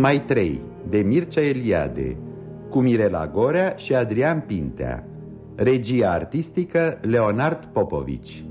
Mai trei, de Mircea Eliade Cu Mirela Gorea și Adrian Pintea. Regia artistică Leonard Popovici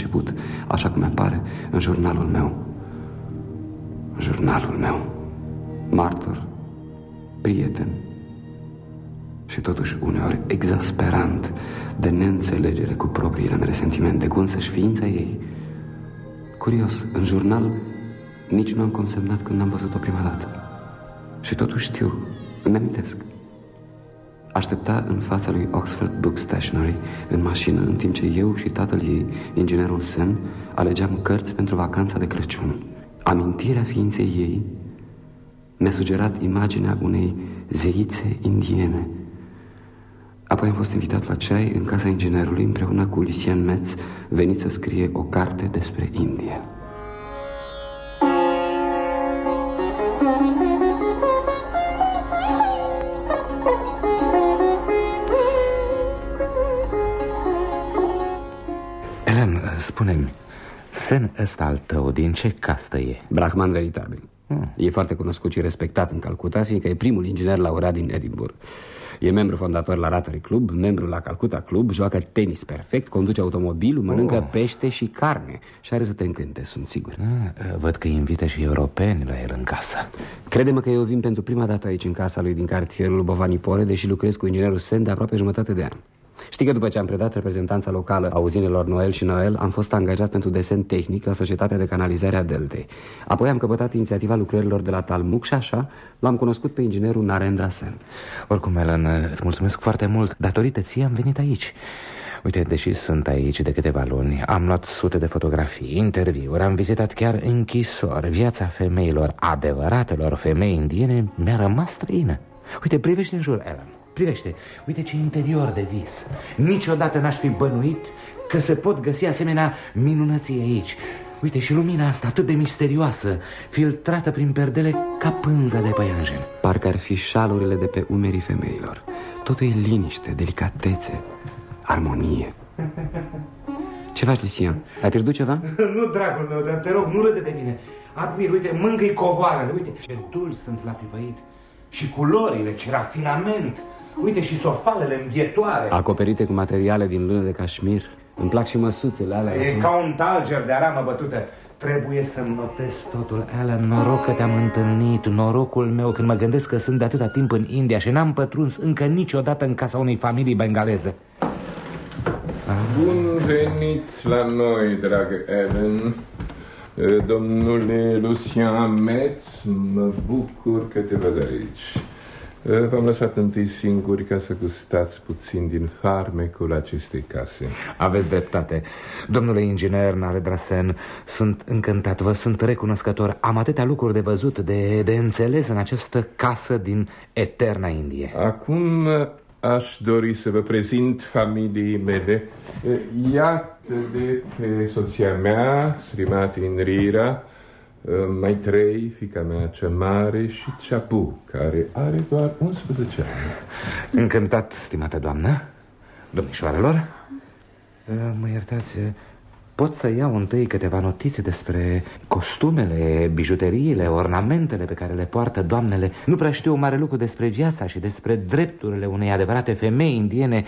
început, așa cum apare în jurnalul meu. Jurnalul meu. Martor, prieten și totuși uneori exasperant de neînțelegere cu propriile mele sentimente, cu însăși ființa ei. Curios, în jurnal nici nu am consemnat când am văzut-o prima dată. Și totuși știu, îmi amintesc. Aștepta în fața lui Oxford Book Stationery în mașină, în timp ce eu și tatăl ei, inginerul Sen, alegeam cărți pentru vacanța de Crăciun. Amintirea ființei ei mi-a sugerat imaginea unei zeițe indiene. Apoi am fost invitat la ceai în casa inginerului împreună cu Lucien Metz, venit să scrie o carte despre India. Spune-mi, sen ăsta al tău, din ce castă e? Brahman veritabil hmm. E foarte cunoscut și respectat în Calcuta, fiindcă e primul inginer laureat din Edinburgh E membru fondator la Rotary Club, membru la Calcuta Club, joacă tenis perfect, conduce automobilul, mănâncă oh. pește și carne Și are să te încânte, sunt sigur ah, Văd că invită și europeni la el în casă Crede-mă că eu vin pentru prima dată aici în casa lui din cartierul Bovanipore Deși lucrez cu inginerul Sen de aproape jumătate de an Știi că după ce am predat reprezentanța locală a uzinelor Noel și Noel, am fost angajat pentru desen tehnic la Societatea de Canalizare a Deltei. Apoi am căpătat inițiativa lucrărilor de la Talmuc și așa l-am cunoscut pe inginerul Narendra Sen. Oricum, Ellen, îți mulțumesc foarte mult. Datorită ție am venit aici. Uite, deși sunt aici de câteva luni, am luat sute de fotografii, interviuri, am vizitat chiar închisori. Viața femeilor, adevăratelor femei indiene, mi-a rămas străină. Uite, privește în jur, Ellen. Privește, uite ce interior de vis. Niciodată n-aș fi bănuit că se pot găsi asemenea minunății aici. Uite și lumina asta atât de misterioasă Filtrată prin perdele ca pânza de păianjen. Parcă ar fi șalurile de pe umerii femeilor. Totul e liniște, delicatețe, armonie. Ce faci, Lisian? Ai pierdut ceva? nu, dragul meu, dar te rog, nu râde de mine. Admir, uite, mângâi covoarele. Uite ce dulci sunt la pipăit Și culorile, ce rafinament Uite și sofalele îmbietoare. Acoperite cu materiale din lână de cașmir. Îmi plac și măsuțele alea. E ca un talger de aramă bătută Trebuie să notez totul, Alan, noroc că te-am întâlnit. Norocul meu când mă gândesc că sunt de atâta timp în India Și n-am pătruns încă niciodată în casa unei familii bengaleze. Bun venit la noi, dragă Ellen. Domnule Lucien Metz, mă bucur că te văd aici V-am lăsat întâi singuri ca să gustați puțin din farmecul acestei case. Aveți dreptate. Domnule inginer Naredrasen Sunt încântat, vă sunt recunoscător. Am atâtea lucruri de văzut, de, de înțeles în această casă din eterna Indie. Acum aș dori să vă prezint familiei mele. Iată de pe soția mea, Srimati Inrira Mai trei, fica mea cea mare și Ceapu, care are doar 11 ani. Încântat, stimată doamnă Domnișoarelor. Mă iertați, pot să iau întâi câteva notițe despre costumele, bijuteriile, ornamentele pe care le poartă doamnele. Nu prea știu mare lucru despre viața și despre drepturile unei adevărate femei indiene.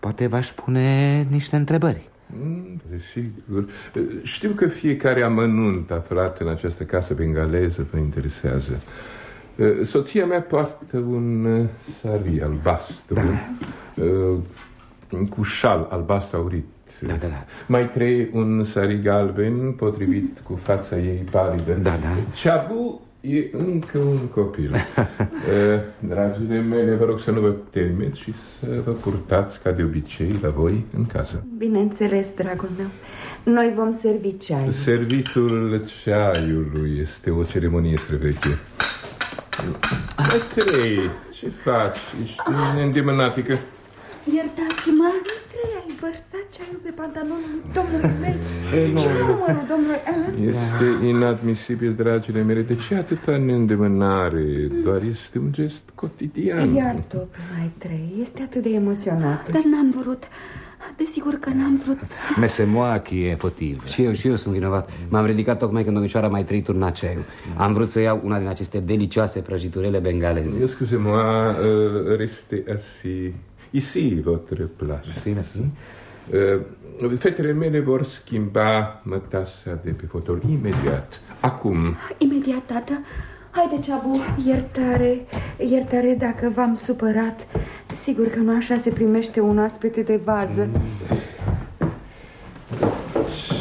Poate v-aș pune niște întrebări Mm, desigur. Știu că fiecare amănunt aflat în această casă bengaleză vă interesează. Soția mea poartă un sari albastru da. cu șal albastru aurit. Da, da, da. Mai trei un sari galben potrivit cu fața ei palidă. Da, da. Ceabu E încă un copil. Eh, dragile mele, vă rog să nu vă temeți și să vă purtați ca de obicei la voi în casă. Bineînțeles, dragul meu. Noi vom servi ceai. Servitul ceaiului este o ceremonie străveche. Trei, ce faci? Ești neîndemânatică. Iertați-mă, trei ai vărsat ceaiul pe pantalonul domnului Meț și numărul domnului Allen. Este inadmisibil, dragile mele. De ce atâta neîndemânare? Doar este un gest cotidian. Iartă-o pe mai trei, este atât de emoționat. Dar n-am vrut. Desigur că n-am vrut să... Mesemoa e fotiv. Și eu, și eu sunt vinovat. M-am ridicat tocmai când domnișoara mai trei turna ceaiul. Am vrut să iau una din aceste delicioase prăjiturele bengaleze. Excusez-moi, uh, reste assis. Ici, votre place. Merci, merci. Uh, fetele mele vor schimba mătasa de pe fotol imediat. Acum. Imediat, tată. Haide, Ceabu. Iertare, iertare dacă v-am supărat. Sigur că nu așa se primește un aspete de vază.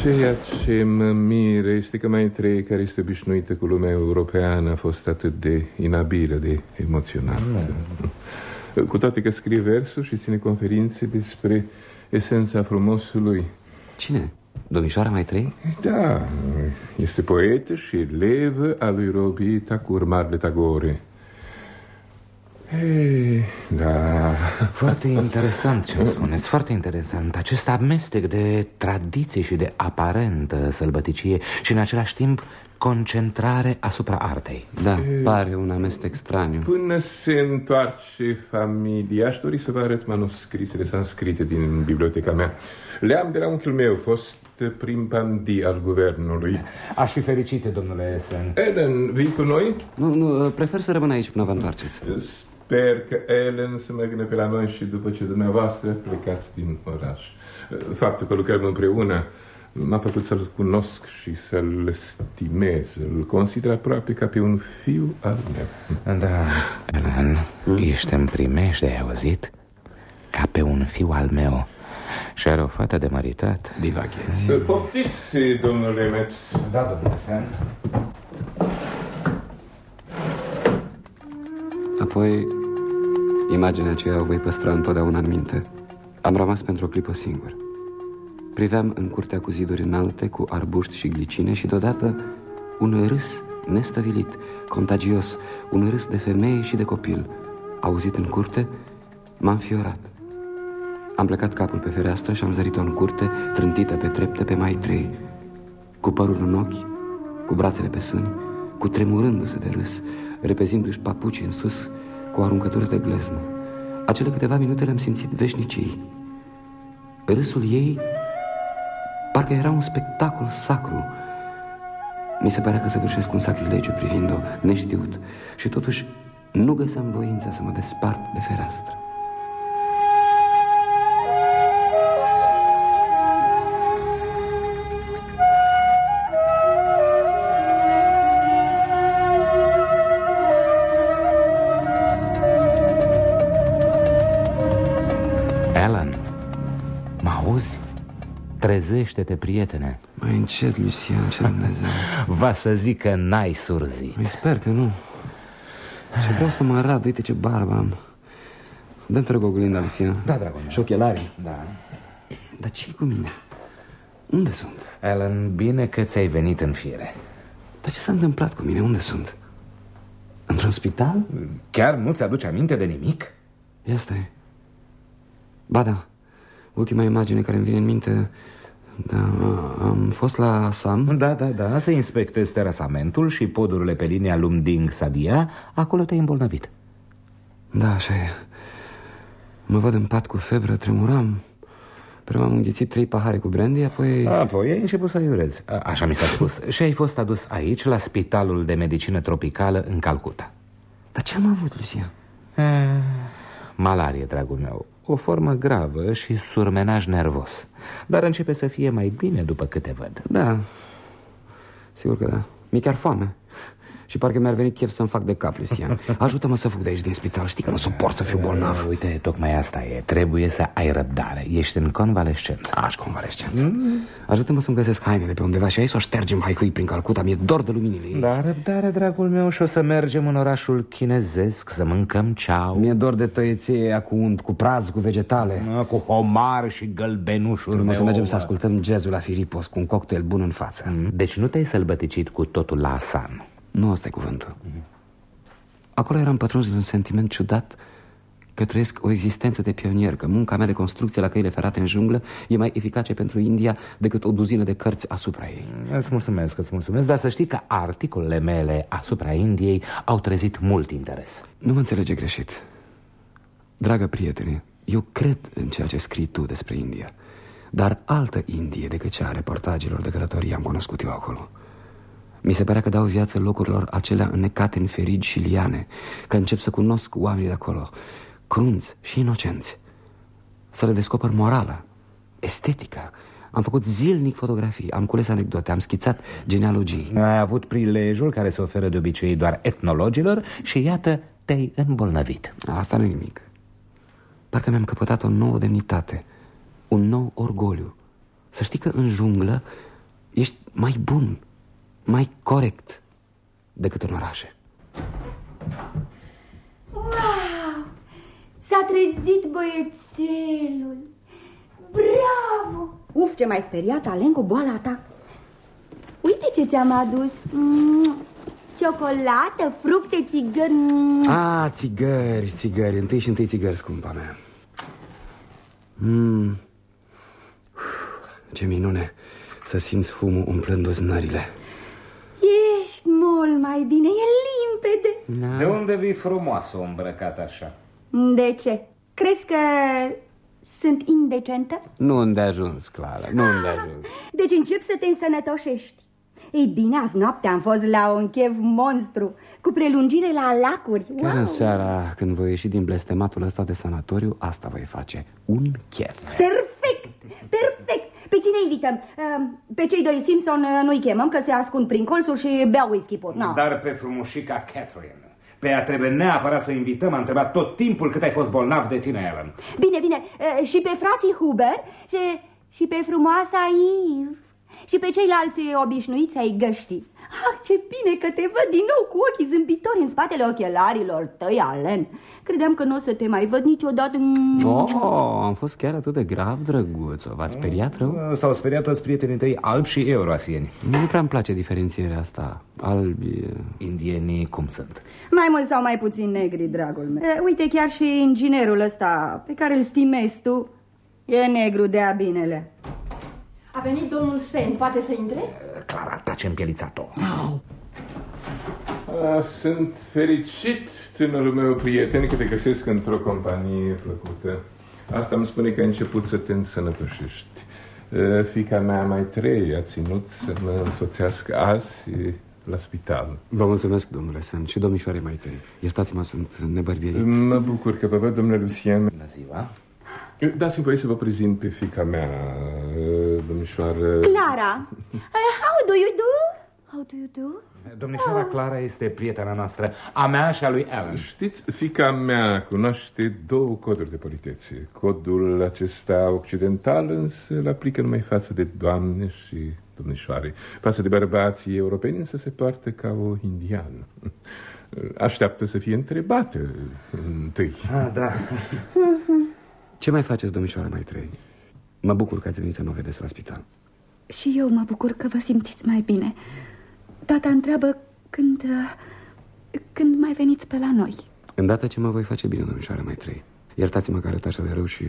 Ceea ce mă mire este că mai trei care este obișnuită cu lumea europeană a fost atât de inabilă, de emoționată. Mm. Cu toate că scrie versuri și ține conferințe despre esența frumosului. Cine? Domnișoara mai trei? Da, este poetă și elevă a lui Robi Tacur, Marle Tagore. Ei, da. Foarte interesant ce spuneți, foarte interesant Acest amestec de tradiție și de aparentă sălbăticie Și în același timp concentrare asupra artei. Da, e... pare un amestec straniu. Până se întoarce familia Aș dori să vă arăt manuscrisele sanscrite din biblioteca mea. Le-am de la unchiul meu, fost prim bandi al guvernului. Aș fi fericite, domnule Sen. Ellen, vii cu noi? Nu, nu, prefer să rămân aici până vă întoarceți. Sper că Ellen să meargă pe la noi și după ce dumneavoastră plecați din oraș. Faptul că lucrăm împreună m-a făcut să-l cunosc și să-l stimez. Îl consider aproape ca pe un fiu al meu. Da, Ellen, hmm? ești în primești, ai auzit? Ca pe un fiu al meu. Și are o fată de măritat. Divaghezi. Poftiți, domnule Metz. Da, domnule Sen. Apoi, imaginea aceea o voi păstra întotdeauna în minte. Am rămas pentru o clipă singur. Priveam în curtea cu ziduri înalte, cu arbuști și glicine și deodată un râs nestăvilit, contagios, un râs de femeie și de copil. Auzit în curte, m-am fiorat. Am plecat capul pe fereastră și am zărit-o în curte, trântită pe trepte pe mai trei, cu părul în ochi, cu brațele pe sâni, cu tremurându-se de râs, repezindu-și papuci în sus cu aruncături de gleznă. Acele câteva minute le-am simțit veșnicii. Râsul ei parcă era un spectacol sacru. Mi se părea că săvârșesc un sacrilegiu privind-o, neștiut, și totuși nu găseam voința să mă despart de fereastră. Trezește-te, prietene Mai încet, Lucian, ce Dumnezeu Va să zic că n-ai surzi Mai sper că nu Și vreau să mă arăt, uite ce barbă am Dă-mi te rog oglinda, Lucian Da, dragul meu Și ochelarii Da Dar ce cu mine? Unde sunt? Alan, bine că ți-ai venit în fire Dar ce s-a întâmplat cu mine? Unde sunt? Într-un spital? Chiar nu ți-aduce aminte de nimic? Ia stai Ba da Ultima imagine care îmi vine în minte Da, am fost la Assam. Da, da, da, să inspectezi terasamentul și podurile pe linia Lumding-Sadia Acolo te-ai îmbolnăvit. Da, așa e. Mă văd în pat cu febră, tremuram. Până m-am înghițit trei pahare cu brandy, apoi... Apoi ai început să iurezi Așa mi s-a spus. Și ai fost adus aici, la Spitalul de Medicină Tropicală în Calcuta. Dar ce am avut, Lucia? Eh, malarie, dragul meu. O formă gravă și surmenaj nervos Dar începe să fie mai bine după câte văd. Da, sigur că da. Mi-e chiar foame și parcă mi-ar venit chef să-mi fac de cap, Lucian. Ajută-mă să fug de aici din spital. Știi că nu suport să fiu bolnav. uh, Uite, tocmai asta e. Trebuie să ai răbdare. Ești în convalescență. Aș convalescență. Mm. Ajută-mă să-mi găsesc hainele pe undeva Și aici să o ștergem haicui prin Calcuta. Mi-e dor de luminile Da, răbdare, dragul meu Și o să mergem în orașul chinezesc Să mâncăm ceau. Mi-e dor de tăieție cu unt, cu praz, cu vegetale. A, Cu homar și gălbenușuri Urmă să mergem să ascultăm jazzul la Firipos Cu un cocktail bun în față. Mm. Deci nu te-ai sălbăticit cu totul la Asan nu ăsta e cuvântul. Acolo eram pătruns de un sentiment ciudat Că trăiesc o existență de pionier Că munca mea de construcție la căile ferate în junglă E mai eficace pentru India Decât o duzină de cărți asupra ei. Îți mulțumesc, îți mulțumesc. Dar să știi că articolele mele asupra Indiei Au trezit mult interes. Nu mă înțelege greșit. Dragă prietene Eu cred în ceea ce scrii tu despre India. Dar altă Indie decât cea a reportagelor de călătorie Am cunoscut eu acolo mi se părea că dau viață locurilor acelea înnecate în ferigi și liane Că încep să cunosc oamenii de acolo Crunți și inocenți. Să le descoper morala, estetica. Am făcut zilnic fotografii, am cules anecdote, am schițat genealogii Ai avut prilejul care se oferă de obicei doar etnologilor Și iată, te-ai îmbolnăvit. Asta nu e nimic. Parcă mi-am căpătat o nouă demnitate Un nou orgoliu. Să știi că în junglă ești mai bun mai corect decât în orașe. Wow! S-a trezit băiețelul! Bravo! Uf, ce mai speriat, Alen, cu boala ta! Uite ce ți-am adus! Mm, ciocolată, fructe, țigări... Mm. Ah, țigări, țigări, întâi și întâi țigări, scumpa mea. Mm. Ce minune să simți fumul umplând uznările. Ești mult mai bine, e limpede da. De unde vii frumoasă îmbrăcat așa? De ce? Crezi că sunt indecentă? Nu unde ajuns, Clara, nu unde ajuns Deci încep să te însănătoșești Ei bine, azi noapte am fost la un chef monstru Cu prelungire la lacuri Chiar wow. în seara, când voi ieși din blestematul ăsta de sanatoriu Asta voi face, un chef Perfect, perfect pe cine invităm? Ehm, pe cei doi Simpson uh, nu-i chemăm, că se ascund prin colțuri și beau whisky pur. No. Dar pe frumușica Catherine. Pe ea trebuie neapărat să invităm. Am întrebat tot timpul cât ai fost bolnav de tine, Ellen. Bine, bine. Uh, și pe frații Huber și, și pe frumoasa Eve și pe ceilalți obișnuiți ai găștii. Ah, ce bine că te văd din nou cu ochii zâmbitori în spatele ochelarilor tăi, Alen. Credeam că nu o să te mai văd niciodată. Oh, am fost chiar atât de grav, drăguț. V-ați speriat rău? S-au speriat toți prietenii tăi albi și euroasieni. Nu prea îmi place diferențierea asta. Albi... Indienii cum sunt? Mai mult sau mai puțin negri, dragul meu. Uite, chiar și inginerul ăsta pe care îl stimezi tu e negru de-a binele. A venit domnul Sen, poate să intre? Clara, tace împielițat-o. Sunt fericit, tânărul meu prieten, că te găsesc într-o companie plăcută. Asta îmi spune că ai început să te însănătoșești. Fica mea mai trei a ținut să mă însoțească azi la spital. Vă mulțumesc, domnule Sen, și domnișoare mai trei. Iertați-mă, sunt nebărbierit. Mă bucur că vă văd, domnule Lucien. Bună ziua. Dați-mi voie să vă prezint pe fica mea, domnișoară... Clara! How do you do? How do you do? Domnișoara oh. Clara este prietena noastră, a mea și a lui Alan. Știți, fica mea cunoaște două coduri de politețe. Codul acesta occidental însă îl aplică numai față de doamne și domnișoare. Față de bărbații europeni însă se poartă ca o indiană. Așteaptă să fie întrebată întâi. Ah, da. Ce mai faceți, domnișoară mai trei? Mă bucur că ați venit să mă vedeți la spital. Și eu mă bucur că vă simțiți mai bine. Tata întreabă când... când mai veniți pe la noi. Îndată ce mă voi face bine, domnișoară mai trei. Iertați-mă că arăt așa de rău și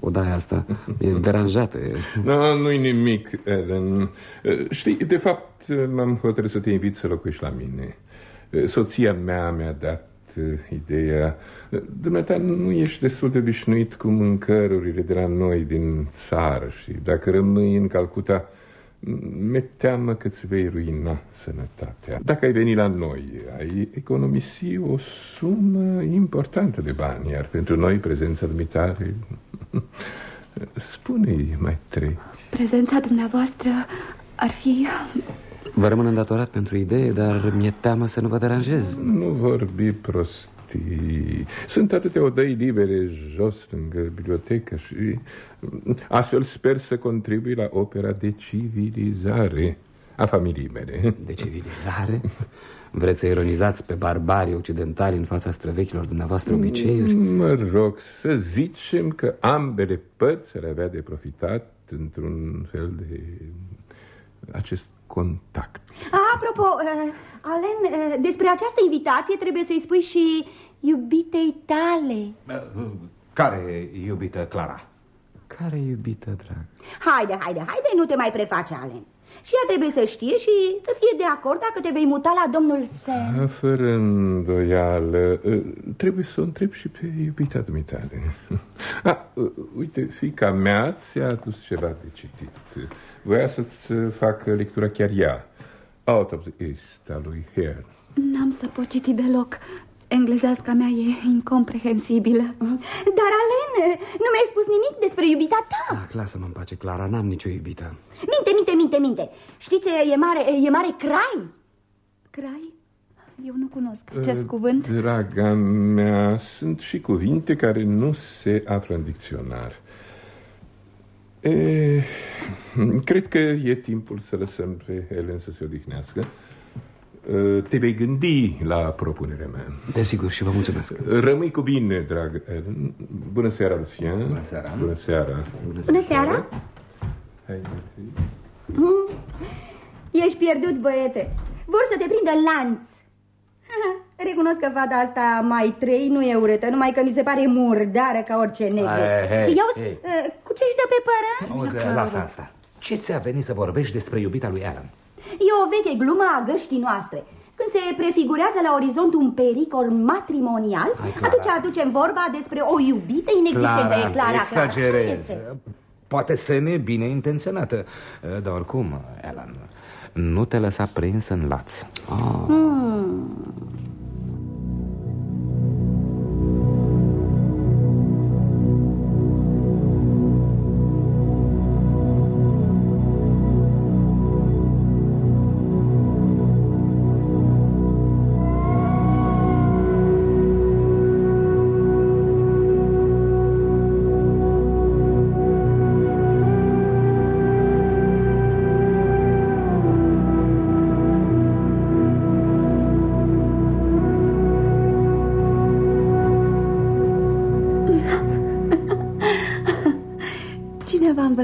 Odaia asta e deranjată e... No, nu-i nimic, Ellen Știi, de fapt m-am hotărât să te invit să locuiești la mine Soția mea mi-a dat ideea Dumneata nu ești destul de obișnuit cu mâncărurile de la noi din țară Și dacă rămâi în Calcuta mi-e teamă că îți vei ruina sănătatea. Dacă ai venit la noi, ai economisi o sumă importantă de bani, iar pentru noi prezența dumitare... Spune-i mai trei. Prezența dumneavoastră ar fi... Vă rămân îndatorat pentru idee, dar mi-e teamă să nu vă deranjez. Nu vorbi prost prostii. Sunt atâtea odăi libere jos lângă bibliotecă și astfel sper să contribui la opera de civilizare a familiei mele. De civilizare? Vreți să ironizați pe barbarii occidentali în fața străvechilor dumneavoastră obiceiuri? Mă rog, să zicem că ambele părți ar avea de profitat într-un fel de acest contact. Apropo, uh, Alen, uh, despre această invitație trebuie să-i spui și iubitei tale. Uh, care iubită, Clara? Care iubită, drag? Haide, haide, haide, nu te mai preface, Alen. Și ea trebuie să știe și să fie de acord dacă te vei muta la domnul Sam. Fără îndoială, trebuie să o întreb și pe iubita dumitale. Ah, uite, fica mea ți-a adus ceva de citit. Voia să-ți facă lectura chiar ea. Out of the East, a lui Hare. N-am să pot citi deloc. Englezeasca mea e incomprehensibilă. Dar, Alen, nu mi-ai spus nimic despre iubita ta. Ah, lasă-mă în pace, Clara, n-am nicio iubită. Minte, minte, minte, minte. Știți, e mare, e mare crai. Crai? Eu nu cunosc acest uh, cuvânt. Draga mea, sunt și cuvinte care nu se află în dicționar. E, cred că e timpul să lăsăm pe Helen să se odihnească. Te vei gândi la propunerea mea. Desigur și vă mulțumesc. Rămâi cu bine, drag Ellen. Bună seara, Lucian. Bună seara. Bună seara. Bună seara. Hai, mm. Ești pierdut, băiete. Vor să te prindă lanț. Recunosc că fata asta mai trei nu e urâtă, numai că mi se pare murdară ca orice negru. Ia hey. Uh, cu ce-și dă pe pără? Auzi, lasă asta. Ce ți-a venit să vorbești despre iubita lui Alan? E o veche glumă a găștii noastre. Când se prefigurează la orizont un pericol matrimonial, Hai, atunci aducem vorba despre o iubită inexistentă. Clara, e Clara, exagerez. Poate să ne bine intenționată, dar oricum, Alan, nu te lăsa prins în laț. Oh. Hmm.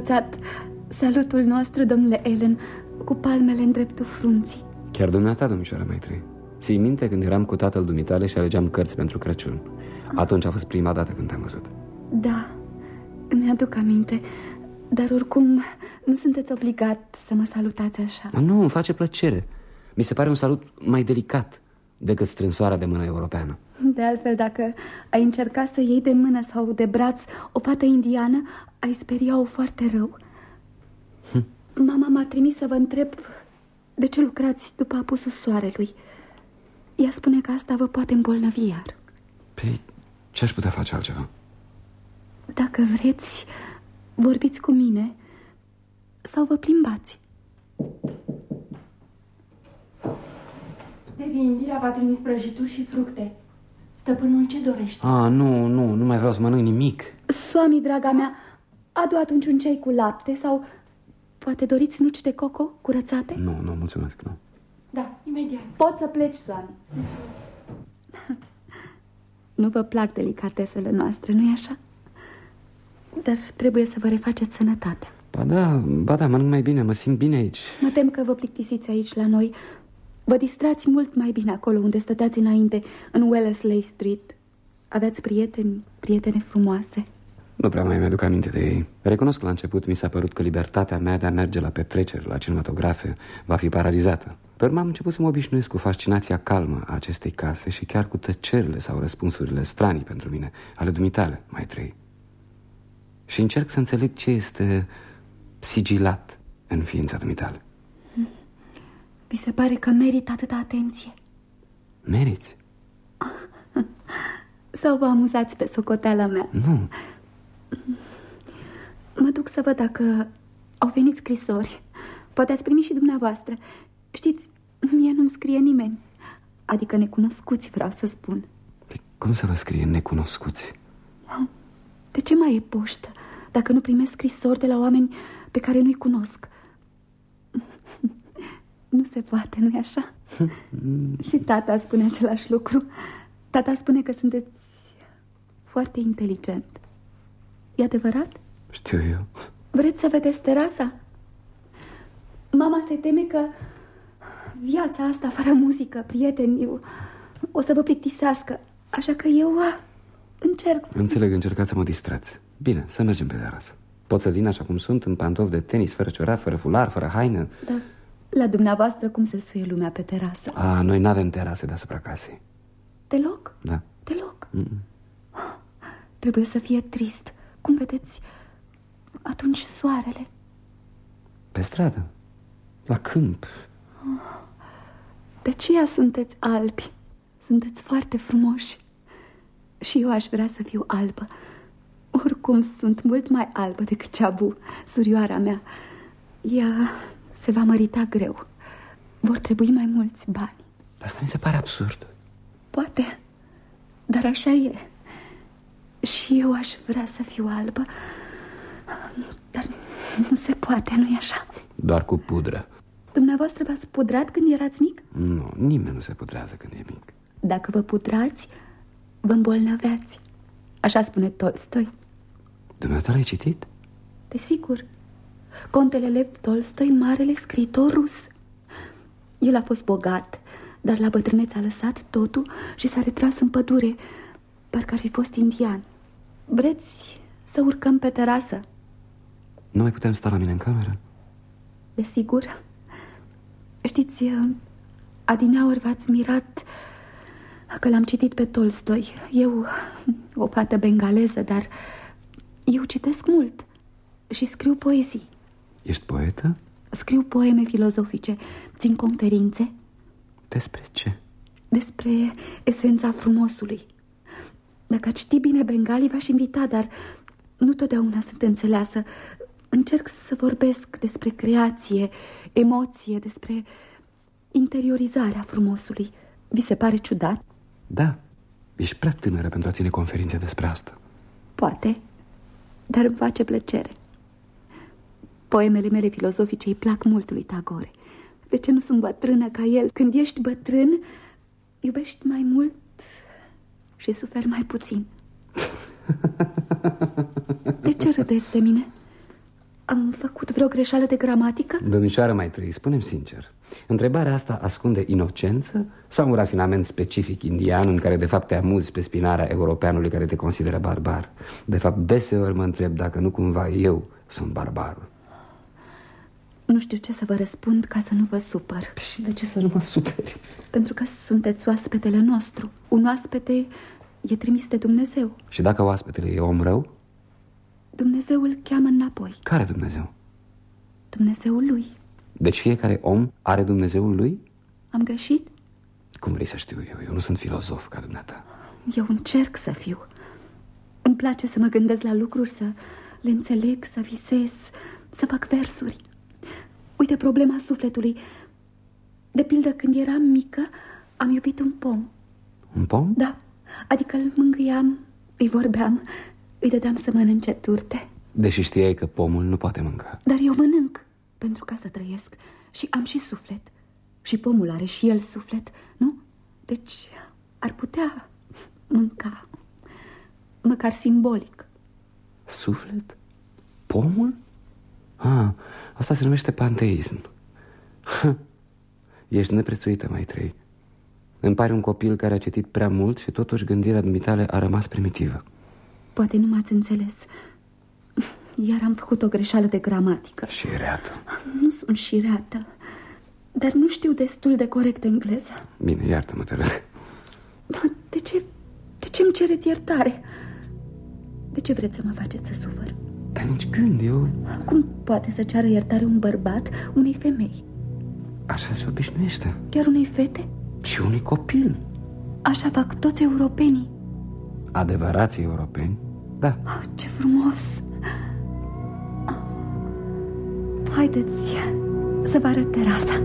Învățat salutul nostru, domnule Ellen, cu palmele în dreptul frunții. Chiar dumneata, domnișoara Maitri. Ții minte când eram cu tatăl dumitale și alegeam cărți pentru Crăciun? Atunci a fost prima dată când te-am văzut. Da, îmi aduc aminte, dar oricum nu sunteți obligat să mă salutați așa. Nu, îmi face plăcere. Mi se pare un salut mai delicat decât strânsoarea de mână europeană. De altfel, dacă ai încerca să iei de mână sau de braț o fată indiană, ai speria-o foarte rău. Hm. Mama m-a trimis să vă întreb de ce lucrați după apusul soarelui. Ea spune că asta vă poate îmbolnăvi iar. Păi, ce aș putea face altceva? Dacă vreți, vorbiți cu mine sau vă plimbați. Devindirea va trimis prăjituri și fructe. Stăpânul ce dorește? Ah, nu, nu, nu mai vreau să mănânc nimic. Soami, draga mea, adu atunci un ceai cu lapte sau poate doriți nuci de coco curățate? Nu, nu, mulțumesc, nu. Da, imediat. Poți să pleci, Soami. nu vă plac delicatesele noastre, nu-i așa? Dar trebuie să vă refaceți sănătatea. Ba da, ba da, mănânc mai bine, mă simt bine aici. Mă tem că vă plictisiți aici la noi Vă distrați mult mai bine acolo unde stăteați înainte, în Wellesley Street. Aveați prieteni, prietene frumoase. Nu prea mai mi-aduc aminte de ei Recunosc că la început mi s-a părut că libertatea mea de a merge la petreceri, la cinematografe Va fi paralizată Pe urmă am început să mă obișnuiesc cu fascinația calmă a acestei case Și chiar cu tăcerile sau răspunsurile stranii pentru mine Ale dumitale, mai trei Și încerc să înțeleg ce este sigilat în ființa dumitale Vi se pare că merit atâta atenție? Meriți? Sau vă amuzați pe socoteala mea? Nu Mă duc să văd dacă au venit scrisori Poate ați primit și dumneavoastră Știți, mie nu-mi scrie nimeni Adică necunoscuți, vreau să spun de Cum să vă scrie necunoscuți? De ce mai e poștă Dacă nu primesc scrisori de la oameni pe care nu-i cunosc Nu se poate, nu-i așa? și tata spune același lucru. Tata spune că sunteți foarte inteligent. E adevărat? Știu eu. Vreți să vedeți terasa? Mama se teme că viața asta fără muzică, prieteni, o să vă plictisească. Așa că eu uh, încerc. Înțeleg, încercați să mă distrați. Bine, să mergem pe terasă Pot să vin așa cum sunt, în pantofi de tenis, fără ciorap, fără fular, fără haină. Da, la dumneavoastră cum se suie lumea pe terasă? A, noi nu avem terase deasupra casei. Deloc? Da. Deloc? Mm -mm. Trebuie să fie trist. Cum vedeți, atunci soarele. Pe stradă, la câmp? De aceea sunteți albi? Sunteți foarte frumoși. Și eu aș vrea să fiu albă. Oricum sunt mult mai albă decât ceabu Surioara mea. Ea se va mărita greu. Vor trebui mai mulți bani. Asta mi se pare absurd. Poate, dar așa e. Și eu aș vrea să fiu albă. Dar nu se poate, nu-i așa? Doar cu pudră. Dumneavoastră v-ați pudrat când erați mic? Nu, nimeni nu se pudrează când e mic. Dacă vă pudrați, vă îmbolnăveați. Așa spune Tolstoi. Dumneata l-ai citit? Desigur Contele Lev Tolstoi, marele scriitor rus. El a fost bogat, dar la bătrânețe a lăsat totul și s-a retras în pădure Parcă ar fi fost indian. Vreți să urcăm pe terasă? Nu mai putem sta la mine în cameră? Desigur. Știți, adineaori v-ați mirat că l-am citit pe Tolstoi. Eu, o fată bengaleză, dar eu citesc mult și scriu poezii Ești poetă? Scriu poeme filozofice, țin conferințe Despre ce? Despre esența frumosului. Dacă ați ști bine bengali, v-aș invita, dar nu totdeauna sunt înțeleasă. Încerc să vorbesc despre creație, emoție, despre interiorizarea frumosului. Vi se pare ciudat? Da, ești prea tânără pentru a ține conferințe despre asta. Poate, dar îmi face plăcere Poemele mele filozofice îi plac mult lui Tagore De ce nu sunt bătrână ca el? Când ești bătrân, iubești mai mult și suferi mai puțin De ce râdeți de mine? Am făcut vreo greșeală de gramatică? Domnișoară mai trăi, spunem sincer Întrebarea asta ascunde inocență sau un rafinament specific indian În care de fapt te amuzi pe spinarea europeanului care te consideră barbar De fapt deseori mă întreb dacă nu cumva eu sunt barbarul Nu știu ce să vă răspund ca să nu vă supăr Și de ce să nu mă superi? Pentru că sunteți oaspetele nostru Un oaspete e trimis de Dumnezeu Și dacă oaspetele e om rău? Dumnezeu îl cheamă înapoi Care Dumnezeu? Dumnezeul lui Deci fiecare om are Dumnezeul lui? Am greșit? Cum vrei să știu eu? Eu nu sunt filozof ca dumneata Eu încerc să fiu Îmi place să mă gândesc la lucruri, să le înțeleg, să visez, să fac versuri Uite problema sufletului De pildă, când eram mică, am iubit un pom Un pom? Da, adică îl mângâiam, îi vorbeam îi dădeam să mănânce turte Deși știai că pomul nu poate mânca Dar eu mănânc pentru ca să trăiesc Și am și suflet Și pomul are și el suflet, nu? Deci ar putea mânca Măcar simbolic Suflet? Pomul? Ah, asta se numește panteism. Ești neprețuită, mai trei. Îmi pare un copil care a citit prea mult Și totuși gândirea dumitale a rămas primitivă. Poate nu m-ați înțeles. Iar am făcut o greșeală de gramatică. Și reată. Nu sunt șireată Dar nu știu destul de corect engleză Bine, iartă-mă, te rog. Dar de ce, de ce îmi cereți iertare? De ce vreți să mă faceți să sufăr? Dar nici gând, eu... Cum poate să ceară iertare un bărbat unei femei? Așa se obișnuiește. Chiar unei fete? Și unui copil. Așa fac toți europenii. Adevărații europeni, da. Oh, Ce frumos! Haideți să vă arăt terasa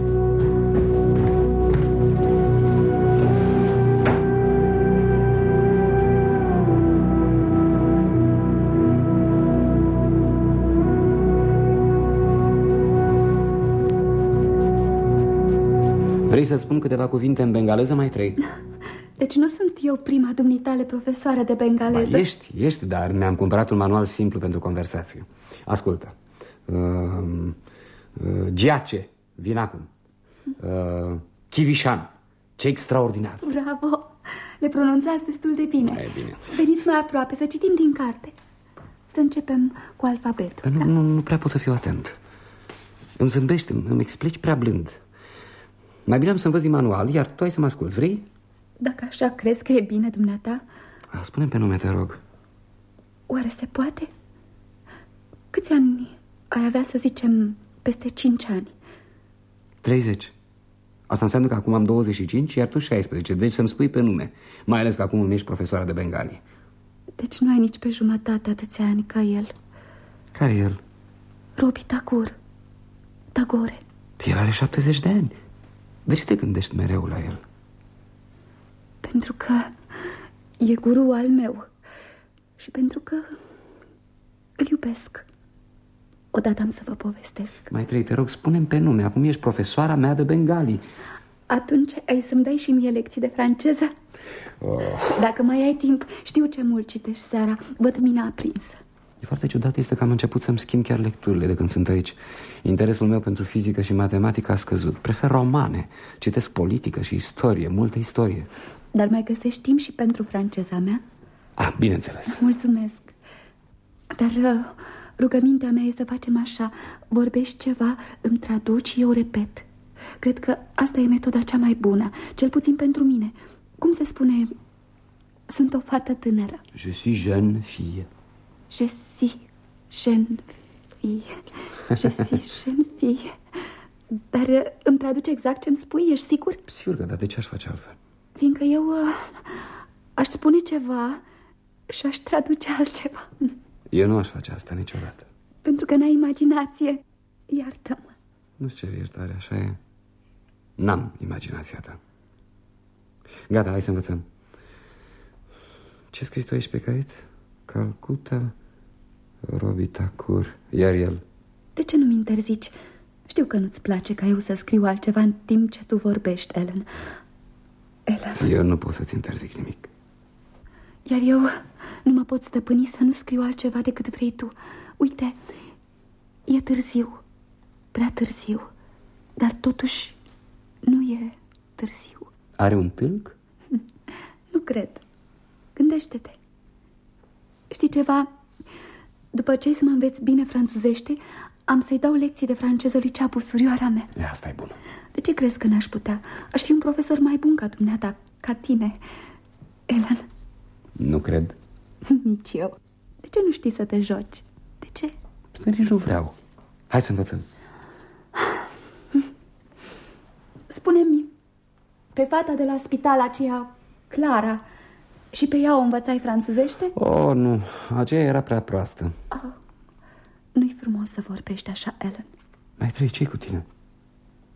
să spun câteva cuvinte în bengaleză, mai trei? Deci nu sunt eu prima dumnitale profesoară de bengaleză. Ba, Ești, ești, dar mi-am cumpărat un manual simplu pentru conversație. Ascultă. Uh, uh, Giace, vin acum. Uh, Chivișan, ce extraordinar. Bravo, le pronunțați destul de bine. E bine. Veniți mai aproape să citim din carte. Să începem cu alfabetul Dar nu, nu, nu prea pot să fiu atent. Îmi zâmbești, îmi, îmi explici prea blând Mai bine am să învăț din manual, iar tu ai să mă asculți, vrei? Dacă așa crezi că e bine, dumneata. Spune pe nume, te rog. Oare se poate? Câți ani ai avea, să zicem, peste 5 ani? 30 Asta înseamnă că acum am 25, iar tu 16 Deci să-mi spui pe nume. Mai ales că acum îmi ești profesoara de bengali. Deci nu ai nici pe jumătate atâția ani ca el. Care e el? Robi Tagore. Tagore. El are 70 de ani De ce te gândești mereu la el? Pentru că e guru al meu Și pentru că îl iubesc. Odată am să vă povestesc. Mai trei, te rog, spune pe nume. Acum ești profesoara mea de bengali. Atunci ai să-mi dai și mie lecții de franceză? Oh. Dacă mai ai timp, știu ce mult citești seara. Văd mina aprinsă. E foarte ciudat este că am început să-mi schimb chiar lecturile de când sunt aici Interesul meu pentru fizică și matematică a scăzut. Prefer romane. Citesc politică și istorie, multă istorie. Dar mai găsești timp și pentru franceza mea? Ah, bineînțeles. Mulțumesc. Dar uh, rugămintea mea e să facem așa. Vorbești ceva, îmi traduci, eu repet. Cred că asta e metoda cea mai bună Cel puțin pentru mine. Cum se spune? Sunt o fată tânără. Je suis jeune fille. Je suis jeune fille Je suis jeune fille Dar uh, îmi traduce exact ce-mi spui? Ești sigur? Sigur că da, de ce aș face altfel? Fiindcă eu uh, aș spune ceva și aș traduce altceva Eu nu aș face asta niciodată Pentru că n-ai imaginație Iartă-mă Nu-ți cer iertare, așa e N-am imaginația ta Gata, hai să învățăm Ce scrii tu aici pe caiet? Calcuta Robi Tacur Iar el De ce nu-mi interzici? Știu că nu-ți place ca eu să scriu altceva în timp ce tu vorbești, Ellen. Ellen. Eu nu pot să-ți interzic nimic. Iar eu nu mă pot stăpâni să nu scriu altceva decât vrei tu. Uite, e târziu Prea târziu Dar totuși nu e târziu. Are un tâlc? Nu cred. Gândește-te. Știi ceva? După ce ai să mă înveți bine franțuzește Am să-i dau lecții de franceză lui Ceapu, surioara mea. E, asta e bună. De ce crezi că n-aș putea? Aș fi un profesor mai bun ca dumneata, ca tine. Ellen. Nu cred. Nici eu. De ce nu știi să te joci? De ce? Pentru că nici nu vreau. Hai să învățăm. Spune-mi Pe fata de la spital aceea, Clara Și pe ea o învățai franțuzește? Oh, nu, aceea era prea proastă. Oh, Nu-i frumos să vorbești așa, Ellen Mai trei, ce cu tine?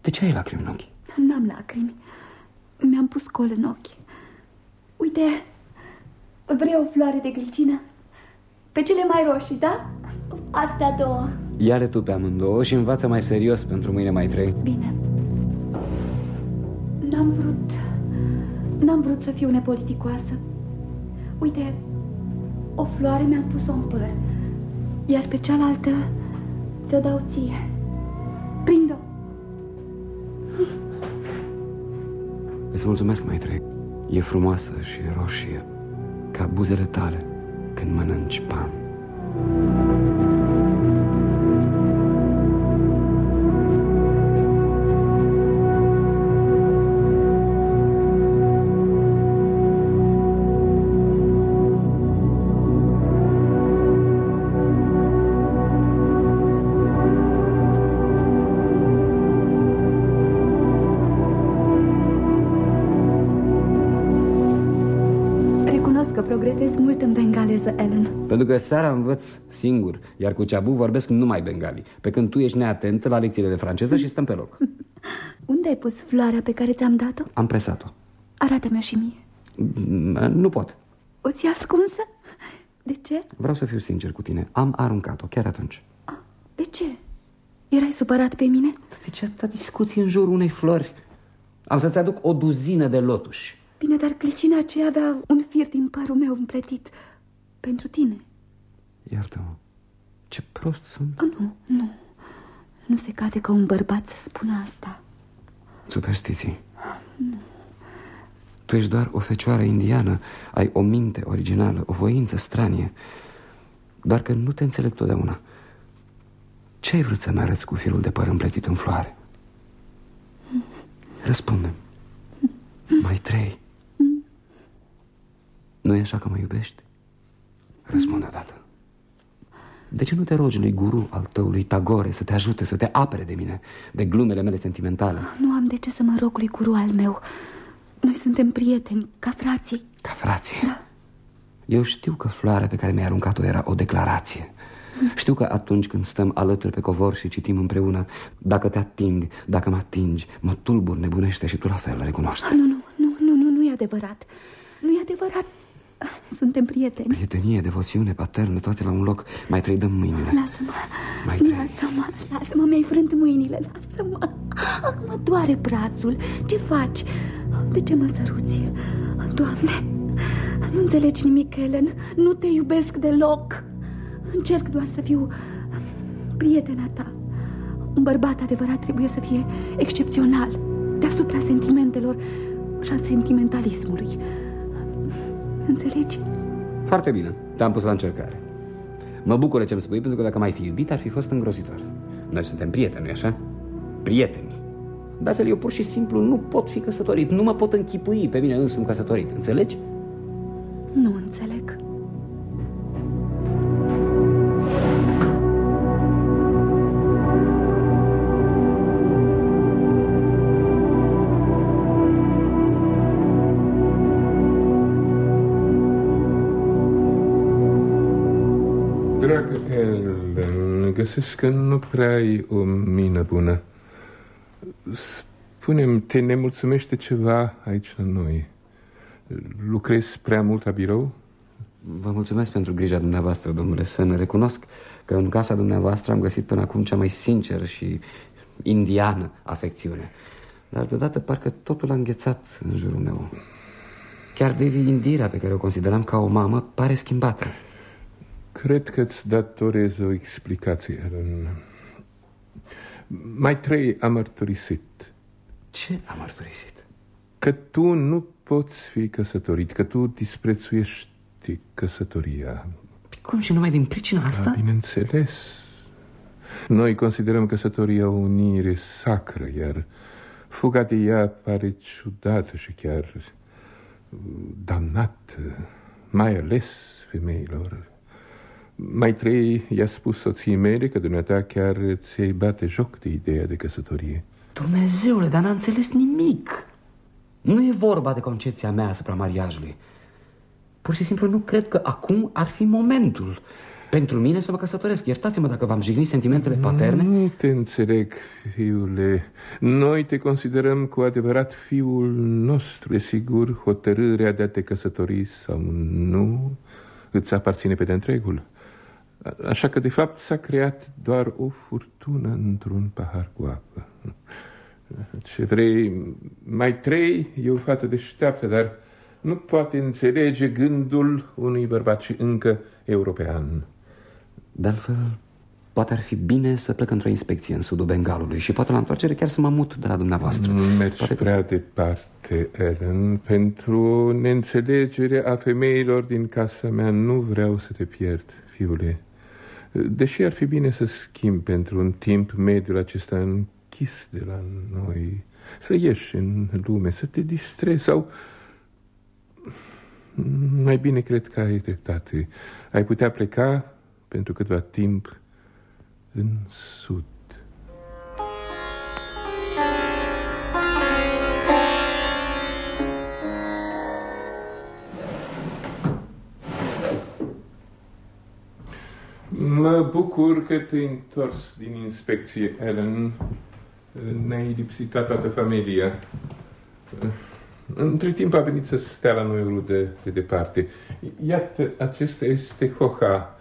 De ce ai lacrimi în ochi? N-am lacrimi Mi-am pus col în ochi Uite, vrei o floare de glicină? Pe cele mai roșii, da? Astea două Ia-le tu pe amândouă și învață mai serios pentru mâine mai trei Bine N-am vrut N-am vrut să fiu nepoliticoasă Uite, o floare mi-am pus-o în păr Iar pe cealaltă ți-o dau ție. Prind-o. Îți mulțumesc, mai trei E frumoasă și roșie Ca buzele tale când mănânci pan. Pentru că seara învăț singur Iar cu Ceabu vorbesc numai bengali Pe când tu ești neatentă la lecțiile de franceză și stăm pe loc Unde ai pus floarea pe care ți-am dat-o? Am presat-o Arată-mi-o și mie Nu pot O ți ascunsă? De ce? Vreau să fiu sincer cu tine Am aruncat-o chiar atunci De ce? Erai supărat pe mine? De ce atâta discuție în jurul unei flori? Am să-ți aduc o duzină de lotuși Bine, dar clicina aceea avea un fir din părul meu împletit Pentru tine Iartă-mă. Ce prost sunt. Oh, Nu, nu. Nu se cade ca un bărbat să spună asta. Superstiții. Nu Tu ești doar o fecioară indiană. Ai o minte originală, o voință stranie. Doar că nu te înțeleg totdeauna. Ce ai vrut să-mi arăți cu firul de păr împletit în floare? răspunde Mai trei. Nu e așa că mă iubești? Răspunde odată De ce nu te rogi lui guru al tău, lui Tagore Să te ajute, să te apere de mine De glumele mele sentimentale? Nu am de ce să mă rog lui guru al meu. Noi suntem prieteni, ca frații. Ca frații? Da. Eu știu că floarea pe care mi-ai aruncat-o era o declarație. Știu că atunci când stăm alături pe covor și citim împreună Dacă te ating, dacă mă atingi Mă tulbur, nebunește și tu la fel, recunoaște ah, Nu, nu, nu, nu, nu, nu e adevărat. Nu e adevărat Suntem prieteni. Prietenie, devoțiune, paternă, toate la un loc. Mai trei dăm mâinile. Lasă-mă, lasă-mă, lasă-mă, mi-ai frânt mâinile Lasă-mă, acum doare brațul. Ce faci? De ce mă săruți? Doamne, nu înțelegi nimic, Ellen. Nu te iubesc deloc. Încerc doar să fiu prietena ta. Un bărbat adevărat trebuie să fie excepțional, deasupra sentimentelor și a sentimentalismului. Înțelegi? Foarte bine, te-am pus la încercare. Mă bucur ce-mi spui, pentru că dacă mai fi iubit, ar fi fost îngrozitor. Noi suntem prieteni, așa? Prieteni. De altfel, eu pur și simplu nu pot fi căsătorit. Nu mă pot închipui pe mine însumi căsătorit. Înțelegi? Nu înțeleg. Găsesc că nu prea ai o mină bună. Spune-mi, te nemulțumește ceva aici la noi? Lucrezi prea mult la birou? Vă mulțumesc pentru grija dumneavoastră, domnule Sân. Recunosc că în casa dumneavoastră am găsit până acum cea mai sinceră și indiană afecțiune. Dar deodată parcă totul a înghețat în jurul meu. Chiar Devi Indira, pe care o consideram ca o mamă, pare schimbată. Cred că îți datorez o explicație, Aaron. Mai trei am mărturisit. Ce am mărturisit? Că tu nu poți fi căsătorit, că tu disprețuiești căsătoria. Păi cum și numai din pricina asta? Da, bineînțeles. Noi considerăm căsătoria o unire sacră, iar fuga de ea pare ciudată și chiar damnată, mai ales femeilor. Mai trei i-a spus soției mele că dumneata chiar ți-ai bate joc de ideea de căsătorie. Dumnezeule, dar n-a înțeles nimic. Nu e vorba de concepția mea asupra mariajului. Pur și simplu nu cred că acum ar fi momentul pentru mine să mă căsătoresc. Iertați-mă dacă v-am jignit sentimentele paterne. Nu te înțeleg, fiule. Noi te considerăm cu adevărat fiul nostru. E sigur, hotărârea de a te căsători sau nu Îți aparține pe de întregul Așa că, de fapt, s-a creat doar o furtună într-un pahar cu apă. Ce vrei, mai trei, e o fată deșteaptă, dar nu poate înțelege gândul unui bărbat și încă european. De altfel, poate ar fi bine să plec într-o inspecție în sudul Bengalului și poate la întoarcere chiar să mă mut de la dumneavoastră. Mergi poate prea că... departe, Ellen. Pentru neînțelegerea a femeilor din casa mea nu vreau să te pierd, fiule. Deși ar fi bine să schimb pentru un timp mediul acesta închis de la noi, să ieși în lume, să te distrezi sau... Mai bine cred că ai dreptate. Ai putea pleca pentru câtva timp în sud. Bucur că te-ai întors din inspecție, Ellen. Ne-ai lipsit toată familia. Între timp a venit să stea la noi rude de departe. Iată, acesta este Hoha,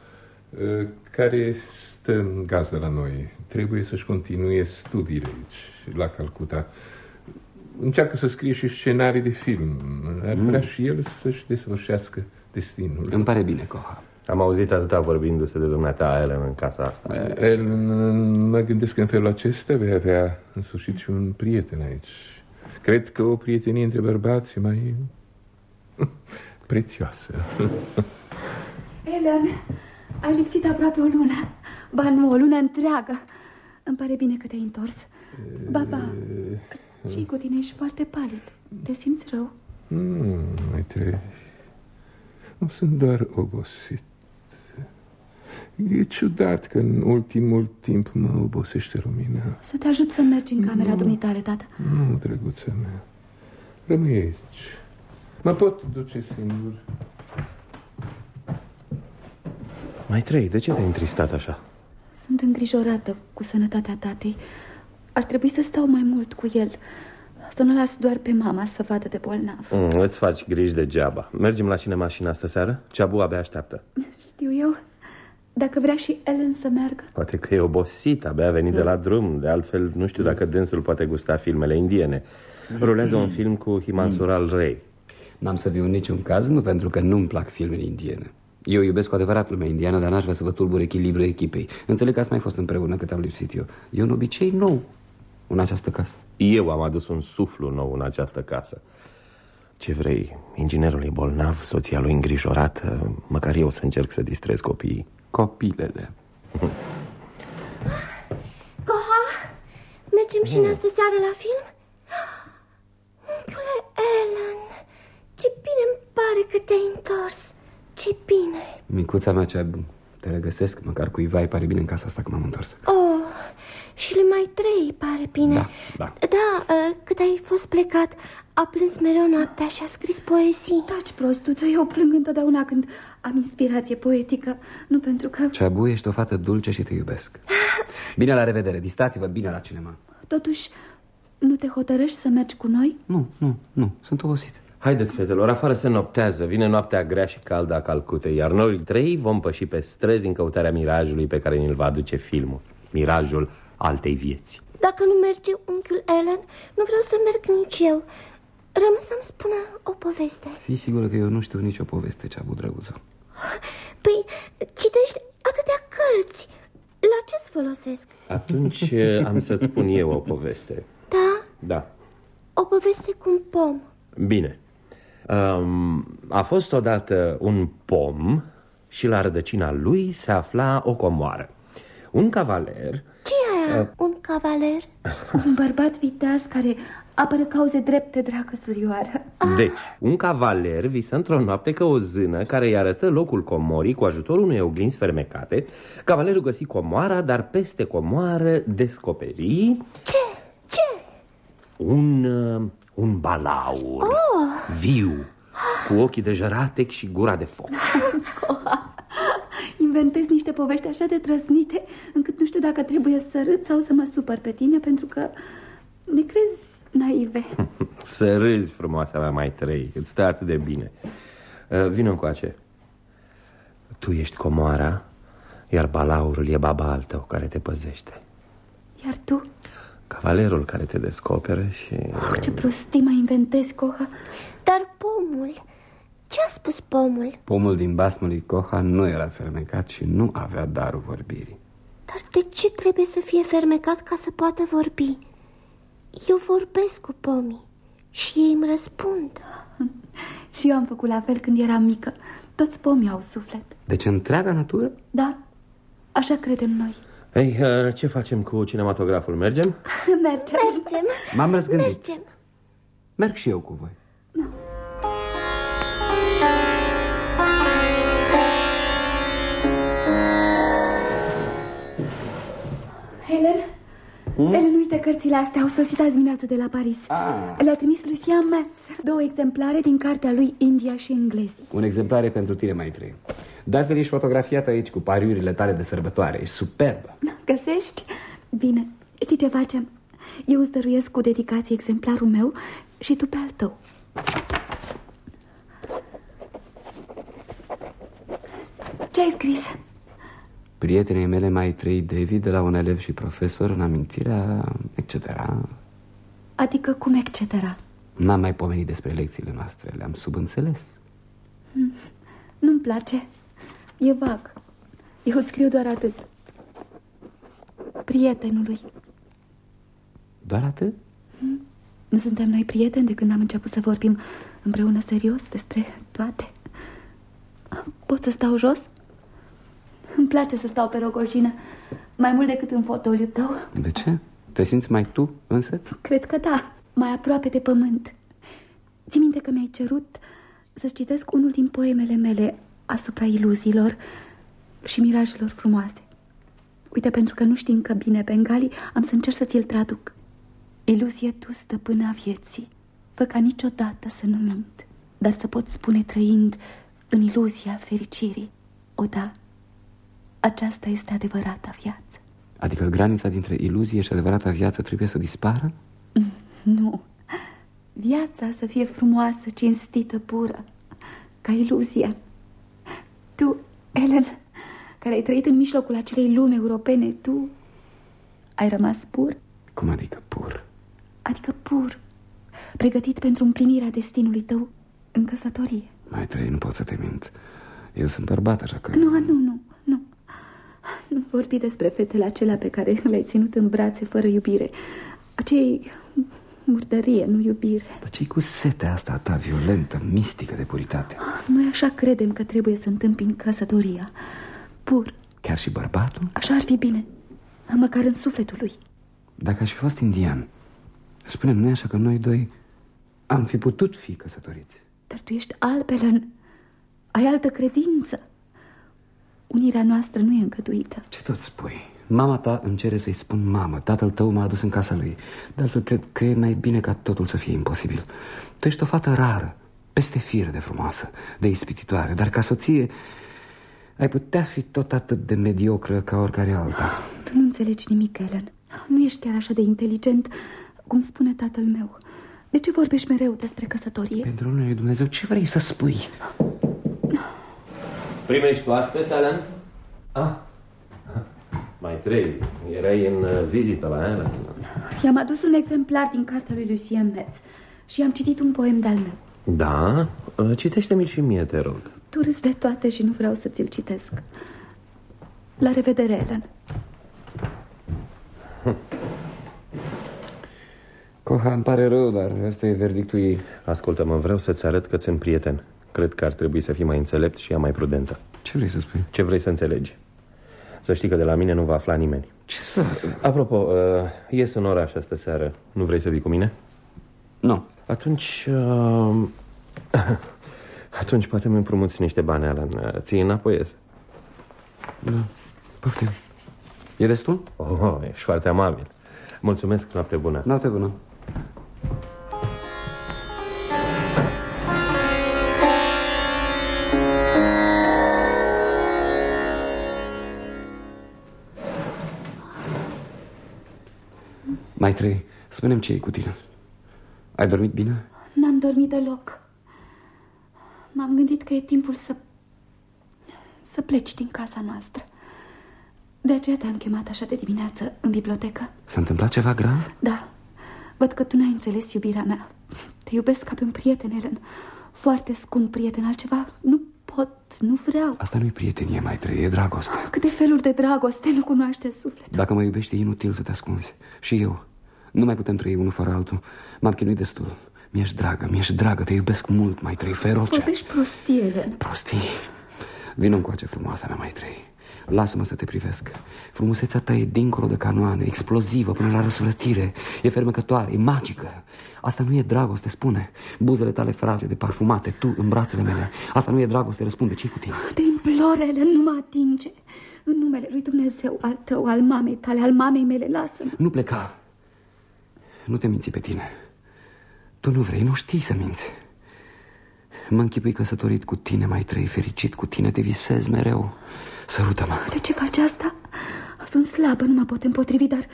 care stă în gazdă la noi. Trebuie să-și continue studiile aici, la Calcuta. Încearcă să scrie și scenarii de film. Ar vrea mm. și el să-și desfășească destinul. Îmi pare bine, Coha. Am auzit atâta vorbindu-se de dumneata, Ellen, în casa asta. Ellen, mă gândesc că în felul acesta vei avea în sfârșit și un prieten aici. Cred că o prietenie între bărbați e mai prețioasă. Ellen, ai lipsit aproape o lună. Ba nu, o lună întreagă. Îmi pare bine că te-ai întors. Baba, ce cu tine? Ești foarte palid. Te simți rău? Nu, mai trebuie. Nu sunt doar obosit. E ciudat că în ultimul timp mă obosește lumina. Să te ajut să mergi în camera dumitale, tată. Nu, drăguța mea. Rămâi aici. Mă pot duce singur. Mai trei, de ce te-ai întristat așa? Sunt îngrijorată cu sănătatea tatei. Ar trebui să stau mai mult cu el. Să nu las doar pe mama să vadă de bolnav. Mm, îți faci griji degeaba. Mergem la cine mașina asta seară? Ceabu abia așteaptă. Știu eu. Dacă vrea și Ellen să meargă Poate că e obosit, abia a venit de la drum De altfel, nu știu dacă dânsul poate gusta filmele indiene Rulează un film cu Himansural Ray N-am să viu în niciun caz, nu pentru că nu-mi plac filmele indiene eu iubesc cu adevărat lumea indiană, dar n-aș vrea să vă tulbur echilibrul echipei. Înțeleg că ați mai fost împreună cât am lipsit eu. E un obicei nou în această casă. Eu am adus un suflu nou în această casă. Ce vrei? Inginerul e bolnav, soția lui îngrijorată, măcar eu să încerc să distrez copiii. Copilele. Coha, mergem și în astă seară la film? Unchiule Ellen, ce bine îmi pare că te-ai întors. Ce bine. Micuța mea cea te regăsesc, măcar cuiva îi pare bine în casa asta că m-am întors. Oh, și lui mai trei pare bine. Da, da. Da, uh, cât ai fost plecat, a plâns mereu noaptea și a scris poezii. Taci, prostuță, eu plâng întotdeauna când am inspirație poetică, nu pentru că... Ceabu, ești o fată dulce și te iubesc. Bine, la revedere, distați-vă bine la cinema. Totuși, nu te hotărăști să mergi cu noi? Nu, nu, nu, sunt obosit. Haideți, fetelor, afară se noptează Vine noaptea grea și caldă a Calcutei Iar noi trei vom păși pe străzi în căutarea mirajului Pe care ne-l va aduce filmul Mirajul altei vieți Dacă nu merge unchiul Ellen, nu vreau să merg nici eu Rămân să-mi spună o poveste. Fii sigură că eu nu știu nicio poveste, Ceabu, drăguță. Păi, citești atâtea cărți. La ce-ți folosesc? Atunci eh, am să-ți spun eu o poveste. Da? Da. O poveste cu un pom. Bine. Um, a fost odată un pom și la rădăcina lui se afla o comoară. Un cavaler... ce e uh, un cavaler? Un bărbat viteaz care apără cauze drepte, dragă surioară. Deci, un cavaler visă într-o noapte că o zână care îi arătă locul comorii cu ajutorul unei oglinzi fermecate. Cavalerul găsi comoara, dar peste comoară descoperi... Ce? Ce? Un... Uh, un balaur oh. viu, cu ochii de jăratec și gura de foc. Inventez niște povești așa de trăznite încât nu știu dacă trebuie să râd sau să mă supăr pe tine pentru că ne crezi naive. să râzi, frumoasa mea, mai trei, îți stă atât de bine. Uh, Vino încoace. Tu ești comoara, iar balaurul e baba altă care te păzește. Iar tu? Cavalerul care te descoperă și... Oh, ce prostii mai inventezi, Coha Dar pomul... Ce a spus pomul? Pomul din basmul lui Coha nu era fermecat și nu avea darul vorbirii Dar de ce trebuie să fie fermecat ca să poată vorbi? Eu vorbesc cu pomii și ei îmi răspund Și eu am făcut la fel când eram mică Toți pomii au suflet Deci întreaga natură? Da, așa credem noi Ei, uh, ce facem cu cinematograful? Mergem? Mergem Mergem M-am răzgândit Mergem Merg și eu cu voi da. Helen? Hmm? Ellen, uite cărțile astea, au sosit azi dimineață de la Paris ah. Le-a trimis Lucian Metz Două exemplare din cartea lui India și englezii Un exemplar pentru tine mai trei De altfel ești fotografiată aici cu pariurile tale de sărbătoare Ești superbă Găsești? Bine, știi ce facem? Eu îți dăruiesc cu dedicație exemplarul meu și tu pe al tău Ce ai scris? Prietenii mele mai trei David de la un elev și profesor în amintirea, etc. Adică cum etc. N-am mai pomenit despre lecțiile noastre, le-am subînțeles hmm. Nu-mi place, e vag Eu îți scriu doar atât Prietenului Doar atât? Hmm. Nu suntem noi prieteni de când am început să vorbim împreună serios despre toate Pot să stau jos? Îmi place să stau pe rogojină Mai mult decât în fotoliu tău. De ce? Te simți mai tu însă? Cred că da, mai aproape de pământ. Ți minte că mi-ai cerut să-ți citesc unul din poemele mele asupra iluziilor și mirajelor frumoase. Uite, pentru că nu știi încă bine bengali, am să încerc să ți-l traduc. Iluzie tu, stăpâna vieții, fă ca niciodată să nu mint Dar să pot spune trăind în iluzia fericirii O da, aceasta este adevărata viață Adică granița dintre iluzie și adevărata viață trebuie să dispară? Nu Viața să fie frumoasă, cinstită, pură Ca iluzia Tu, Ellen, care ai trăit în mijlocul acelei lumi europene Tu ai rămas pur? Cum adică pur? Adică pur Pregătit pentru împlinirea destinului tău în căsătorie Mai trei, nu pot să te mint Eu sunt bărbat, așa că... Nu, nu, nu nu vorbi despre fetele acelea pe care le-ai ținut în brațe fără iubire. Acei murdărie, nu iubire. Dar ce cu setea asta ta violentă, mistică de puritate? Noi așa credem că trebuie să întâmpin căsătoria. Pur. Chiar și bărbatul? Așa ar fi bine. Măcar în sufletul lui. Dacă aș fi fost indian, spune nu așa că noi doi am fi putut fi căsătoriți. Dar tu ești albelen. Ai altă credință. Unirea noastră nu e încătuită Ce tot spui? Mama ta îmi cere să-i spun mamă. Tatăl tău m-a adus în casa lui. De altfel cred că e mai bine ca totul să fie imposibil. Tu ești o fată rară Peste fire de frumoasă De ispititoare. Dar ca soție ai putea fi tot atât de mediocră ca oricare alta. Tu nu înțelegi nimic, Ellen. Nu ești chiar așa de inteligent Cum spune tatăl meu. De ce vorbești mereu despre căsătorie? Pentru unul Dumnezeu, ce vrei să spui? Primești oaspeți, Alan? Ah. Mai trei. Erai în uh, vizită la Alan. I-am adus un exemplar din cartea lui Lucien Metz și am citit un poem de-al meu. Da? Uh, citește-mi și mie, te rog. Tu râzi de toate și nu vreau să ți-l citesc. La revedere, Ellen. Coha, îmi pare rău, dar ăsta e verdictul ei. Ascultă-mă, vreau să-ți arăt că ți-mi prieten. Cred că ar trebui să fii mai înțelept și ea mai prudentă. Ce vrei să spui? Ce vrei să înțelegi? Să știi că de la mine nu va afla nimeni. Ce să... Apropo, uh, ies în oraș astă seară. Nu vrei să vii cu mine? Nu. Atunci... Uh, atunci poate mi împrumuți niște bani, Alan. Ții înapoiez. Da. Poftim. E destul? Oh, ești foarte amabil. Mulțumesc, noapte bună. Noapte bună. Mai trei, spune ce e cu tine. Ai dormit bine? N-am dormit deloc. M-am gândit că e timpul să... să pleci din casa noastră. De aceea te-am chemat așa de dimineață în bibliotecă. S-a întâmplat ceva grav? Da. Văd că tu n-ai înțeles iubirea mea. Te iubesc ca pe un prieten, Ellen. Foarte scump prieten, altceva nu pot, nu vreau. Asta nu e prietenie, mai trei, e dragoste. Câte feluri de dragoste nu cunoaște sufletul. Dacă mă iubești, e inutil să te ascunzi. Și eu. Nu mai putem trăi unul fără altul. M-am chinuit destul. Mi-ești dragă, mi-ești dragă, te iubesc mult, mai trei, feroce. Vorbești prostie, Prostii. Vino încoace frumoasa mea, mai trei. Lasă-mă să te privesc. Frumusețea ta e dincolo de canoane, explozivă până la răsflătire. E fermecătoare, e magică. Asta nu e dragoste, spune. Buzele tale fragede, parfumate, tu în brațele mele. Asta nu e dragoste, răspunde, ce cu tine? Te implorele, nu mă atinge. În numele lui Dumnezeu, al tău, al mamei tale, al mamei mele, lasă-mă. Nu pleca. Nu te minți pe tine. Tu nu vrei, nu știi să minți. Mă închipui căsătorit cu tine, mai trei fericit cu tine, te visez mereu. Sărută-mă. De ce faci asta? Sunt slabă, nu mă pot împotrivi, dar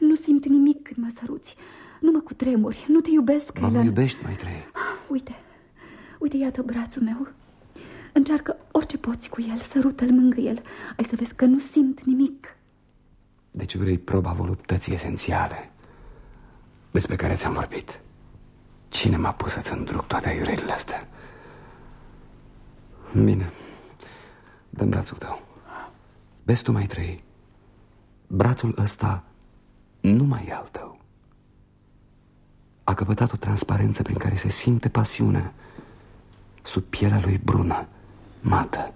nu simt nimic când mă săruți. Nu mă cutremuri, nu te iubesc, Mă Helen. iubești, mai trei. Uite, uite, iată brațul meu. Încearcă orice poți cu el, sărută-l, mângâie-l. Ai să vezi că nu simt nimic. Deci vrei proba voluptății esențiale despre care ți-am vorbit. Cine m-a pus să-ți îndruc toate aiurile astea? Bine, dă brațul tău. Vezi tu mai trei. Brațul ăsta nu mai e al tău. A căpătat o transparență prin care se simte pasiunea sub pielea lui brună, mată.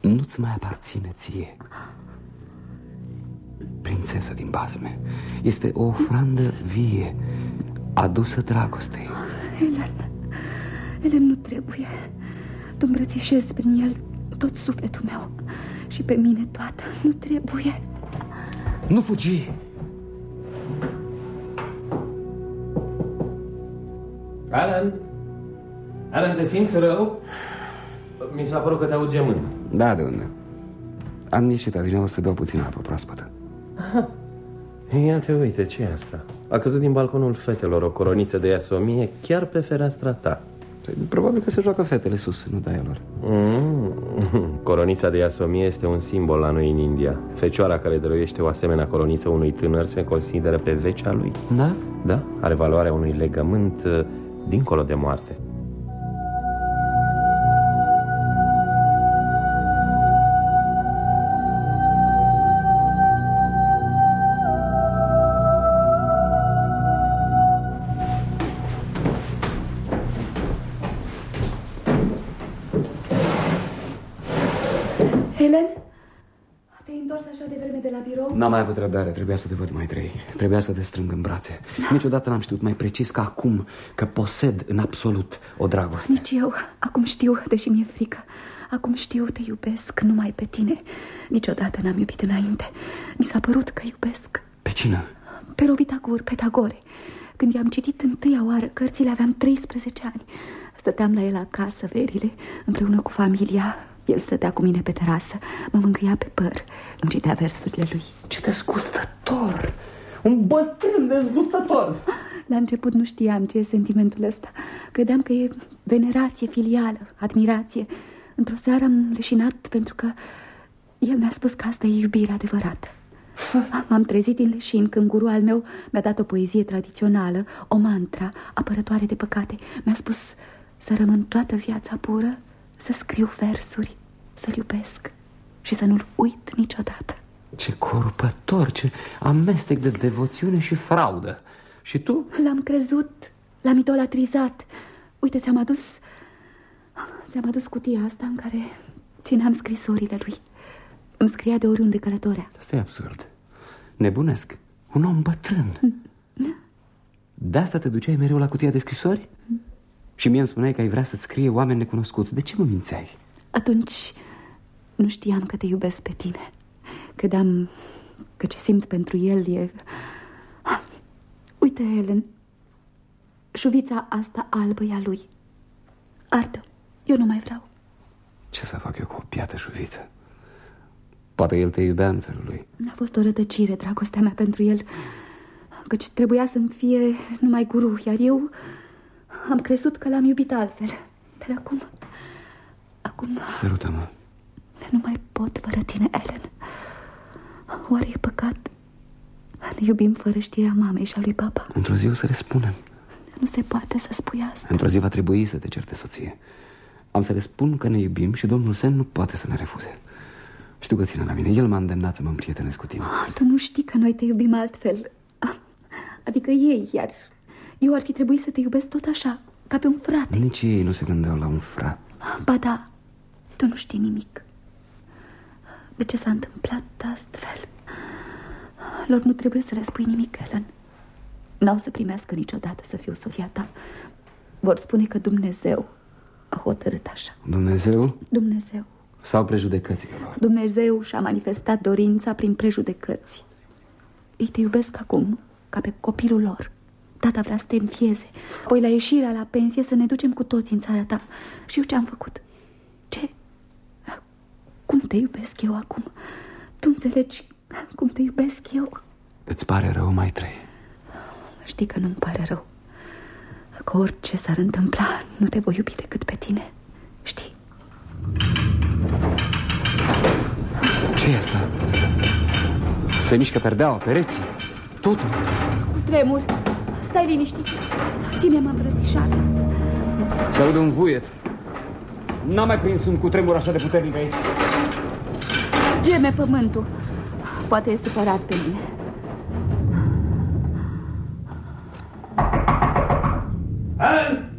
Nu-ți mai aparține ție. Prințesă din basme. Este o ofrandă vie, adusă dragostei. Helen, Helen, nu trebuie. Tu îmbrățișezi prin el tot sufletul meu și pe mine toată. Nu trebuie. Nu fugi! Alan? Alan, te simți rău? Mi s-a părut că te aud gemând. Da, de unde? Am ieșit adineori să beau puțin apă proaspătă. Ia te uite, ce e asta? A căzut din balconul fetelor o coroniță de iasomie chiar pe fereastra ta. Păi, Probabil că se joacă fetele sus, nu da lor. Mm. Coronița de iasomie este un simbol la noi în India. Fecioara care dăruiește o asemenea coroniță unui tânăr se consideră pe vecea lui. Da? Da, are valoarea unui legământ uh, dincolo de moarte. N-am mai avut răbdare, trebuia să te văd mai trei. Trebuia să te strâng în brațe. Niciodată n-am știut mai precis ca acum că posed în absolut o dragoste. Nici eu. Acum știu, deși mi-e frică. Acum știu, te iubesc numai pe tine. Niciodată n-am iubit înainte. Mi s-a părut că iubesc. Pe cine? Pe Robitacur, pe Tagore. Când i-am citit întâia oară cărțile, aveam 13 ani. Stăteam la el acasă verile, împreună cu familia. El stătea cu mine pe terasă, mă mângâia pe păr, îmi citea versurile lui. Ce dezgustător! Un bătrân dezgustător! La început nu știam ce e sentimentul ăsta. Credeam că e venerație filială, admirație. Într-o seară am leșinat pentru că el mi-a spus că asta e iubire adevărată. M-am trezit din leșin când guru al meu mi-a dat o poezie tradițională, o mantra apărătoare de păcate. Mi-a spus să rămân toată viața pură, să scriu versuri, să-l iubesc și să nu-l uit niciodată. Ce corupător, ce amestec de devoțiune și fraudă. Și tu? L-am crezut, l-am idolatrizat. Uite, ți-am adus... Ți-am adus cutia asta în care țineam scrisorile lui. Îmi scria de oriunde călătorea. Asta e absurd. Nebunesc. Un om bătrân. De asta te duceai mereu la cutia de scrisori? Și mie îmi spuneai că ai vrea să-ți scrie oameni necunoscuți. De ce mă mințeai? Atunci nu știam că te iubesc pe tine. Credeam că ce simt pentru el e... Ah, Uite, Helen, șuvița asta albă e a lui. Ardă, eu nu mai vreau. Ce să fac eu cu o piată șuviță? Poate el te iubea în felul lui. A fost o rătăcire dragostea mea pentru el Căci trebuia să-mi fie numai guru Iar eu am crezut că l-am iubit altfel Dar acum Acum Sărută-mă. Nu mai pot fără tine, Ellen Oare e păcat Ne iubim fără știrea mamei și a lui papa Într-o zi o să le spunem. Nu se poate să spui asta Într-o zi va trebui să te certe soție. Am să le spun că ne iubim și domnul Sen nu poate să ne refuze. Știu că ține la mine. El m-a îndemnat să mă împrietenesc cu tine. Tu nu știi că noi te iubim altfel Adică ei, iar eu ar fi trebuit să te iubesc tot așa Ca pe un frate Nici ei nu se gândeau la un frat. Ba da, tu nu știi nimic De ce s-a întâmplat astfel? Lor nu trebuie să le spui nimic, Ellen N-au să primească niciodată să fiu soția ta Vor spune că Dumnezeu a hotărât așa Dumnezeu Dumnezeu sau prejudecățile lor? Dumnezeu și-a manifestat dorința prin prejudecăți Ei te iubesc acum ca pe copilul lor Tata vrea să te înfieze Apoi la ieșirea la pensie să ne ducem cu toți în țara ta Și eu ce-am făcut? Ce? Cum te iubesc eu acum? Tu înțelegi cum te iubesc eu? Îți pare rău, mai trei? Știi că nu-mi pare rău Că orice s-ar întâmpla Nu te voi iubi decât pe tine Știi? ce e asta? Se mișcă perdeaua, pereții, totul Tremur, stai liniștit Ține-mă îmbrățișată Se aude un vuiet N-am mai prins un cutremur așa de puternic aici Geme pământul Poate e supărat pe mine Alan!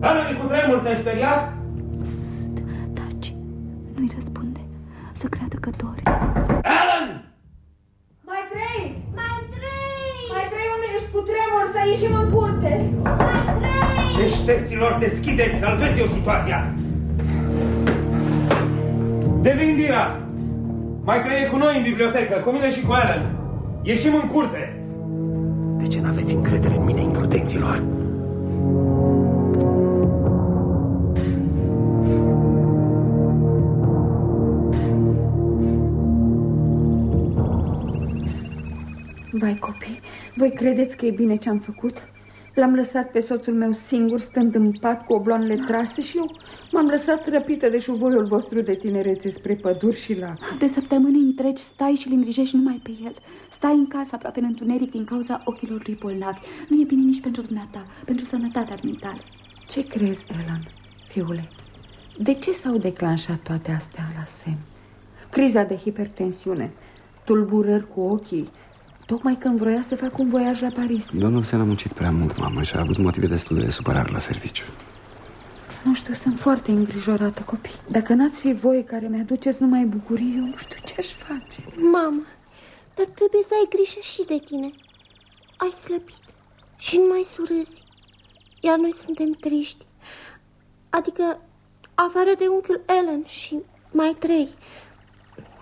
Alan, e cutremur, te-ai speriat? Taci, nu-i răspunde Să creadă că dori Alan! Mai trei! Mai trei! Mai trei unde ești cu tremur să ieșim în curte? Mai trei! Deștepților, deschideți, salvezi eu situația! Devin Dira! Mai trăie cu noi în bibliotecă, cu mine și cu Alan. Ieșim în curte. De ce n-aveți încredere în mine, imprudenților? Vai, copii, voi credeți că e bine ce am făcut? L-am lăsat pe soțul meu singur, stând în pat cu obloanele trase și eu m-am lăsat răpită de șuvoiul vostru de tinerețe spre păduri și la... De săptămâni întregi stai și îl îngrijești numai pe el Stai în casă aproape în întuneric din cauza ochilor lui bolnavi Nu e bine nici pentru dumneata, pentru sănătatea dumitale Ce crezi, Elan, fiule? De ce s-au declanșat toate astea la semn? Criza de hipertensiune, tulburări cu ochii, tocmai când vroia să facă un voiaj la Paris. Domnul se a muncit prea mult, mamă, și a avut motive destul de supărare la serviciu Nu știu, sunt foarte îngrijorată, copii. Dacă n-ați fi voi care mi-aduceți numai bucurie, eu nu știu ce aș face. Mama, dar trebuie să ai grijă și de tine. Ai slăbit și nu mai surâzi. Iar noi suntem triști. Adică, afară de unchiul Ellen și mai trei.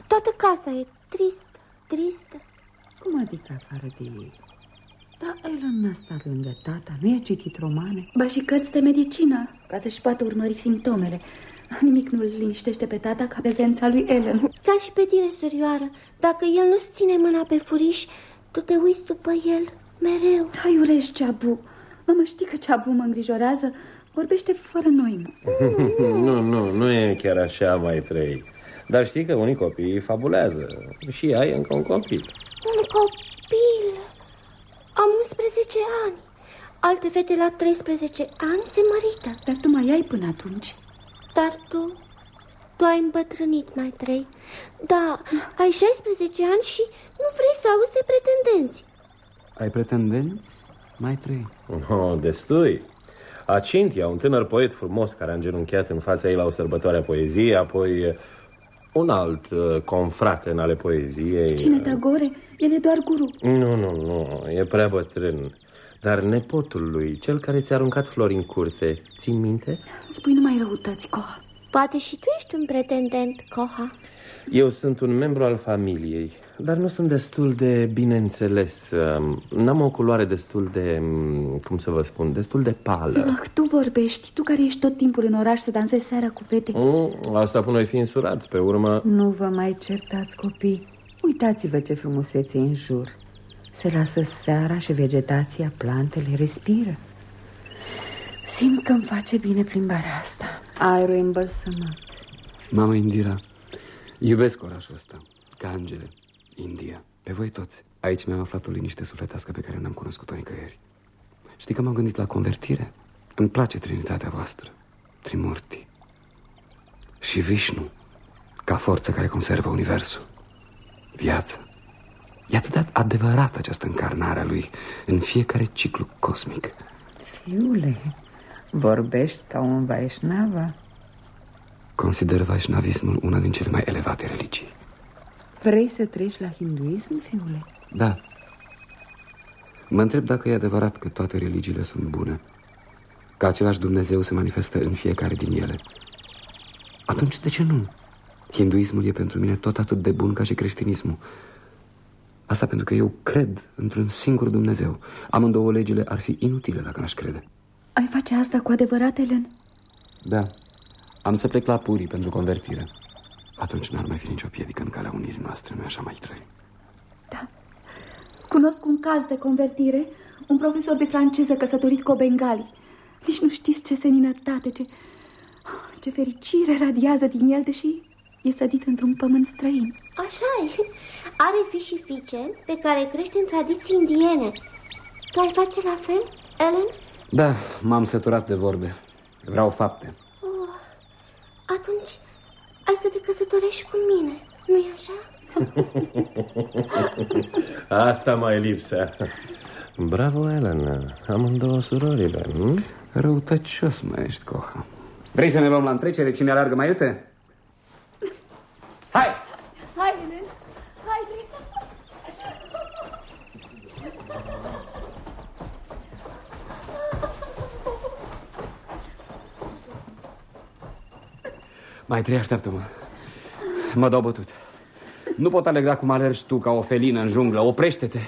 Toată casa e tristă, tristă. Cum adică afară de ei? Da, Ellen n-a stat lângă tata, nu i-a citit romane. Ba și cărți de medicină, ca să-și poată urmări simptomele Nimic nu-l liniștește pe tata ca prezența lui Ellen Ca și pe tine, surioară. Dacă el nu-ți ține mâna pe furiș, tu te uiți după el mereu. Hai, urești ceabu Mama, știi că ceabu mă îngrijorează? Vorbește fără noi, mă. Nu, nu, nu e chiar așa, mai trei. Dar știi că unii copii fabulează. Și ai încă un copil. Un copil. Am 11 ani. Alte fete la 13 ani se mărită. Dar tu mai ai până atunci Dar tu, tu ai îmbătrânit, mai trei. Da, ai 16 ani și nu vrei să auzi de pretendenți. Ai pretendenți? Mai trei Oh, destui. Acintia, un tânăr poet frumos care a îngenunchiat în fața ei la o sărbătoare a poeziei, apoi uh, un alt uh, confrate în ale poeziei. Cine Tagore? El e doar guru Nu, nu, nu, e prea bătrân. Dar nepotul lui, cel care ți-a aruncat flori în curte, ții minte? Spui numai răutăți, Coa Poate și tu ești un pretendent, Coha. Eu sunt un membru al familiei, dar nu sunt destul de bineînțeles. Um, N-am o culoare destul de, um, cum să vă spun, destul de pală. Ah, tu vorbești, tu care ești tot timpul în oraș să dansezi seara cu fete Mm, Asta până ai fi însurat, pe urmă... Nu vă mai certați, copii. Uitați-vă ce frumusețe e în jur. Se lasă seara și vegetația, plantele respiră. Simt că îmi face bine plimbarea asta. Aerul e îmbălsămat. Mama Indira, iubesc orașul ăsta Ca angele, India. Pe voi toți. Aici mi-am aflat o liniște sufletească pe care n-am cunoscut-o nicăieri. Știi că m-am gândit la convertire? Îmi place trinitatea voastră. Trimurti. Și Vishnu Ca forță care conservă universul. Viață. E atât de adevărată această încarnare a lui În fiecare ciclu cosmic. Fiule, vorbești ca un Vaishnava. Consider Vaishnavismul una din cele mai elevate religii Vrei să treci la hinduism, fiule? Da. Mă întreb dacă e adevărat că toate religiile sunt bune. Că același Dumnezeu se manifestă în fiecare din ele. Atunci de ce nu? Hinduismul e pentru mine tot atât de bun ca și creștinismul. Asta pentru că eu cred într-un singur Dumnezeu. Amândouă legile ar fi inutile dacă n-aș crede. Ai face asta cu adevărat, Ellen? Da. Am să plec la Puri pentru convertire. Atunci n-ar mai fi nicio piedică în calea unirii noastre, nu așa mai trăi? Da. Cunosc un caz de convertire, un profesor de franceză căsătorit cu o bengali. Nici nu știți ce seninătate, ce, ce fericire radiază din el, deși e sădit într-un pământ străin. așa e. Are fi și fiice pe care crește în tradiții indiene. Tu ai face la fel, Ellen? Da, m-am săturat de vorbe. Vreau fapte. Oh, atunci ai să te căsătorești cu mine, nu-i așa? Asta mai lipsea. Bravo, Ellen. Amândouă surorile, nu? Răutăcios mai ești, Coha. Vrei să ne luăm la întrecere? Cine alargă mai iute? Hai! Hai, Mai trei, așteaptă-mă. Mă dau bătut. Nu pot alegra cum alergi tu ca o felină în junglă. Oprește-te.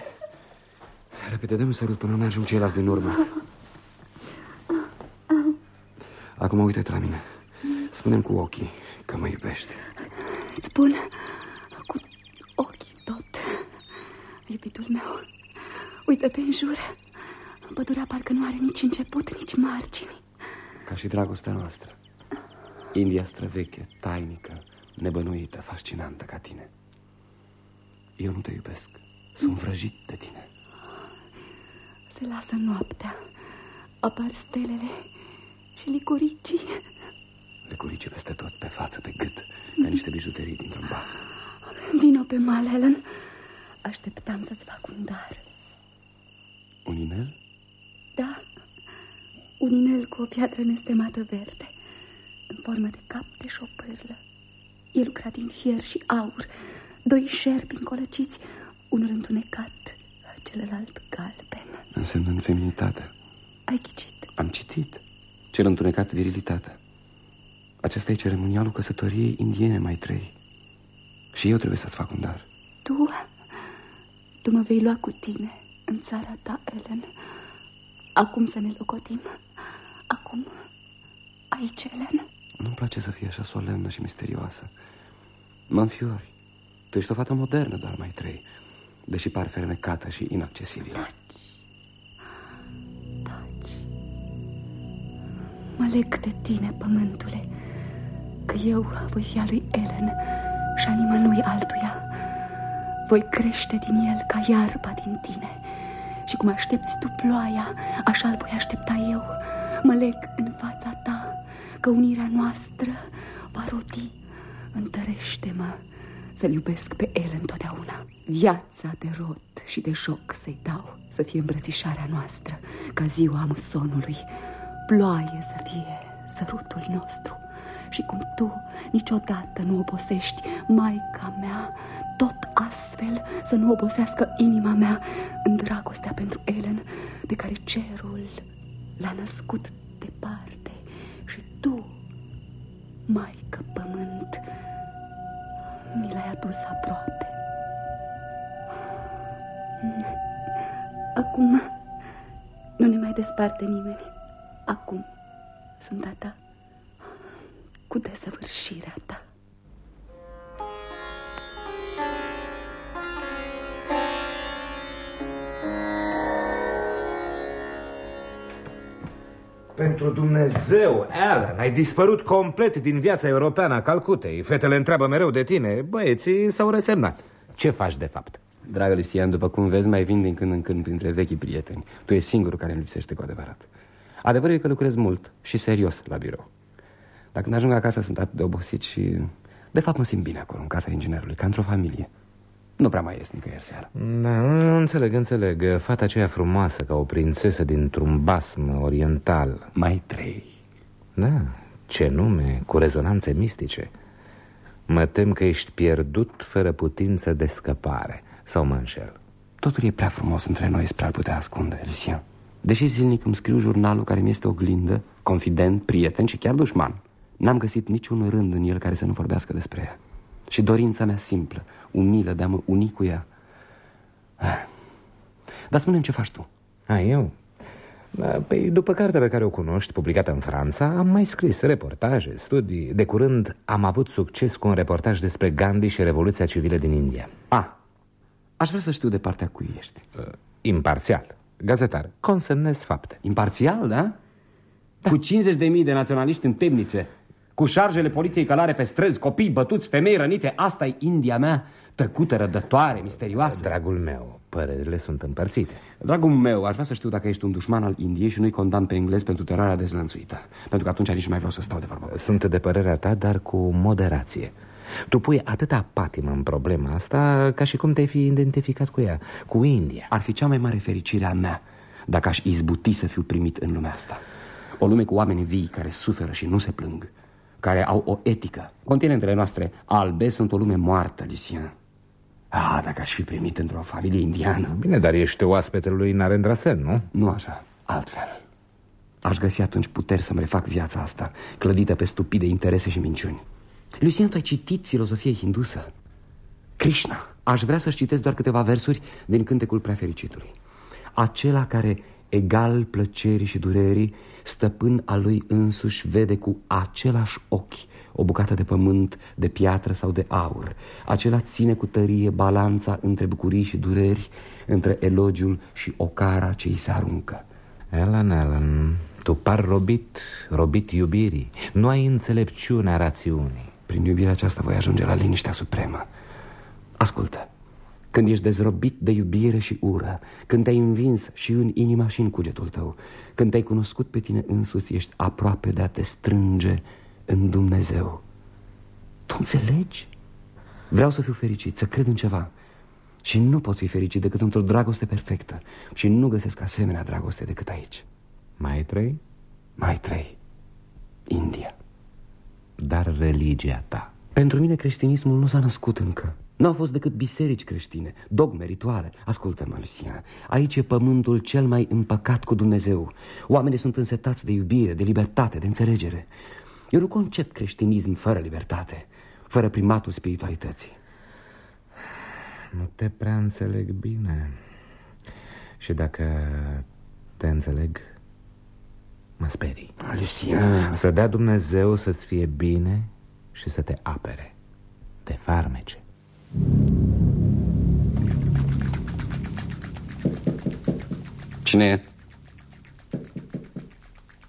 Repede, dă-mi un sărut până nu ajung ceilalți din urmă. Acum uite-te la mine. spune cu ochii că mă iubești. Îți spun cu ochii tot, iubitul meu. Uită-te în jur. Pădurea parcă nu are nici început, nici margini. Ca și dragostea noastră. India străveche, tainică, nebănuită, fascinantă ca tine. Eu nu te iubesc. Sunt vrăjit de tine. Se lasă noaptea. Apar stelele și licuricii. Licuricii peste tot, pe față, pe gât, ca niște bijuterii dintr-un bază. Vino pe mal, Helen. Așteptam să-ți fac un dar. Un inel? Da, un inel cu o piatră nestemată verde, în formă de cap de șopârlă. E lucrat din fier și aur, doi șerpi încolăciți, unul întunecat, celălalt galben. Însemnând feminitate. Ai ghicit? Am citit. Cel întunecat virilitate. Acesta e ceremonialul căsătoriei indiene mai trei. Și eu trebuie să-ți fac un dar. Tu, tu mă vei lua cu tine în țara ta, Ellen. Acum să ne locotim. Acum, aici, Ellen. Nu-mi place să fie așa solemnă și misterioasă. Mă înfiori. Tu ești o fată modernă, doar mai trei, deși par fermecată și inaccesibilă. Taci. Taci. Mă leg de tine, pământule, că eu voi fi a lui Ellen și a nimănui altuia. Voi crește din el ca iarba din tine și cum aștepți tu ploaia, așa îl voi aștepta eu. Mă leg în fața ta, că unirea noastră va rodi. Întărește-mă să-l iubesc pe el întotdeauna. Viața de rod și de joc să-i dau, să fie îmbrățișarea noastră, ca ziua musonului. Ploaie să fie sărutul nostru. Și cum tu niciodată nu obosești, Maica mea, tot astfel să nu obosească inima mea în dragostea pentru Ellen, pe care cerul l-a născut departe. Și tu, Maică Pământ, mi l-ai adus aproape. Acum nu ne mai desparte nimeni. Acum sunt a ta cu desăvârșirea ta. Pentru Dumnezeu, Alan, ai dispărut complet din viața europeană a Calcutei. Fetele întreabă mereu de tine, băieții s-au resemnat. Ce faci de fapt? Dragă Lucian, după cum vezi, mai vin din când în când printre vechii prieteni. Tu ești singurul care îmi lipsește cu adevărat. Adevărul e că lucrez mult și serios la birou. Dacă când ajung acasă sunt atât de obosit și... De fapt mă simt bine acolo, în casa inginerului, ca într-o familie. Nu prea mai ies nicăieri seara. Da, înțeleg, înțeleg. Fata aceea frumoasă, ca o prințesă dintr-un basm oriental. Mai trei. Da, ce nume, cu rezonanțe mistice. Mă tem că ești pierdut fără putință de scăpare. Sau mă înșel? Totul e prea frumos între noi spre a-l putea ascunde, Lucien. Deși zilnic îmi scriu jurnalul care mi este oglindă, confident, prieten și chiar dușman, n-am găsit niciun rând în el care să nu vorbească despre ea. Și dorința mea simplă, umilă de a mă uni cu ea, Ah. Dar spune ce faci tu? A, eu? Da, păi, după cartea pe care o cunoști, publicată în Franța, am mai scris reportaje, studii. De curând am avut succes cu un reportaj despre Gandhi și Revoluția Civilă din India. A, aș vrea să știu de partea cui ești. Uh, imparțial, gazetar, consemnez fapte. Imparțial, da? da. Cu 50.000 de, de naționaliști în temnițe, cu șarjele poliției călare pe străzi, copii bătuți, femei rănite, asta e India mea, tăcută, rădătoare, misterioasă. Dragul meu, părerile sunt împărțite. Dragul meu, aș vrea să știu dacă ești un dușman al Indiei și nu-i condamn pe englez pentru teroarea dezlănțuită. Pentru că atunci nici nu mai vreau să stau de vorbă. Sunt de părerea ta, dar cu moderație. Tu pui atâta patimă în problema asta ca și cum te-ai fi identificat cu ea, cu India. Ar fi cea mai mare fericire a mea dacă aș izbuti să fiu primit în lumea asta. O lume cu oameni vii care suferă și nu se plâng, care au o etică. Continentele noastre albe sunt o lume moartă, Lucien. Ah, dacă aș fi primit într-o familie indiană Bine, dar ești oaspetele lui Narendra Sen, nu? Nu așa, altfel Aș găsi atunci puteri să-mi refac viața asta Clădită pe stupide interese și minciuni Lucien, tu ai citit filozofie hindusă Krishna Aș vrea să-și citesc doar câteva versuri din cântecul prefericitului Acela care, egal plăcerii și durerii Stăpân al lui însuși vede cu același ochi o bucată de pământ, de piatră sau de aur. Acela ține cu tărie balanța între bucurii și dureri, între elogiul și ocara ce îi se aruncă. Ellen, Ellen, tu par robit, robit iubirii. Nu ai înțelepciunea rațiunii. Prin iubirea aceasta voi ajunge la liniștea supremă. Ascultă, când ești dezrobit de iubire și ură, când te-ai învins și în inima și în cugetul tău, când te-ai cunoscut pe tine însuți, ești aproape de a te strânge în Dumnezeu. Tu înțelegi? Vreau să fiu fericit, să cred în ceva. Și nu pot fi fericit decât într-o dragoste perfectă. Și nu găsesc asemenea dragoste decât aici. Mai trei? Mai trei. India. Dar religia ta? Pentru mine creștinismul nu s-a născut încă. Nu au fost decât biserici creștine, dogme, rituale. Ascultă-mă, Luciana, aici e pământul cel mai împăcat cu Dumnezeu. Oamenii sunt însetați de iubire, de libertate, de înțelegere. Eu nu concep creștinism fără libertate, fără primatul spiritualității. Nu te prea înțeleg bine. Și dacă te înțeleg, mă sperii. Lucian. Să dea Dumnezeu să-ți fie bine și să te apere de farmece. Cine e?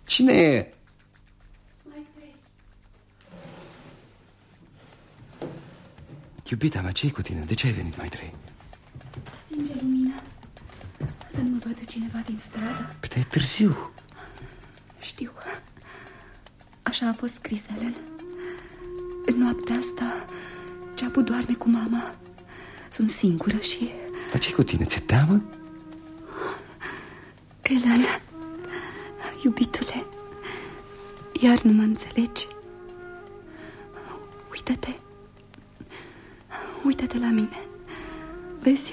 Cine e? Iubita mea, ce cu tine? De ce ai venit mai trei? Stinge lumina Să nu mă vadă cineva din stradă Păi e târziu Știu Așa a fost scris, Ellen În noaptea asta Ceapu doarme cu mama. Sunt singură și... Dar ce cu tine? Ți-e teamă? Ellen Iubitule Iar nu mă înțelegi. Uită-te. Uită-te la mine. Vezi,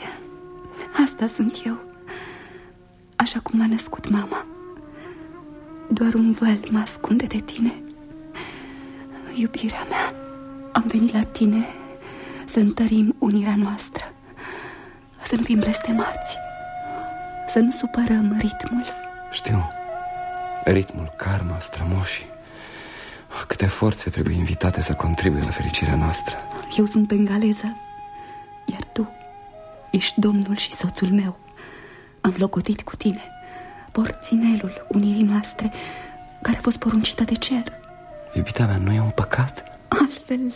asta sunt eu. Așa cum m-a născut mama. Doar un văl mă ascunde de tine. Iubirea mea Am venit la tine Să întărim unirea noastră Să nu fim blestemați Să nu supărăm ritmul. Știu. Ritmul, karma, strămoșii. Câte forțe trebuie invitate să contribuie la fericirea noastră. Eu sunt bengaleză Iar tu ești domnul și soțul meu. Am locotit cu tine Porținelul unirii noastre Care a fost poruncită de cer. Iubita mea, nu e un păcat? Altfel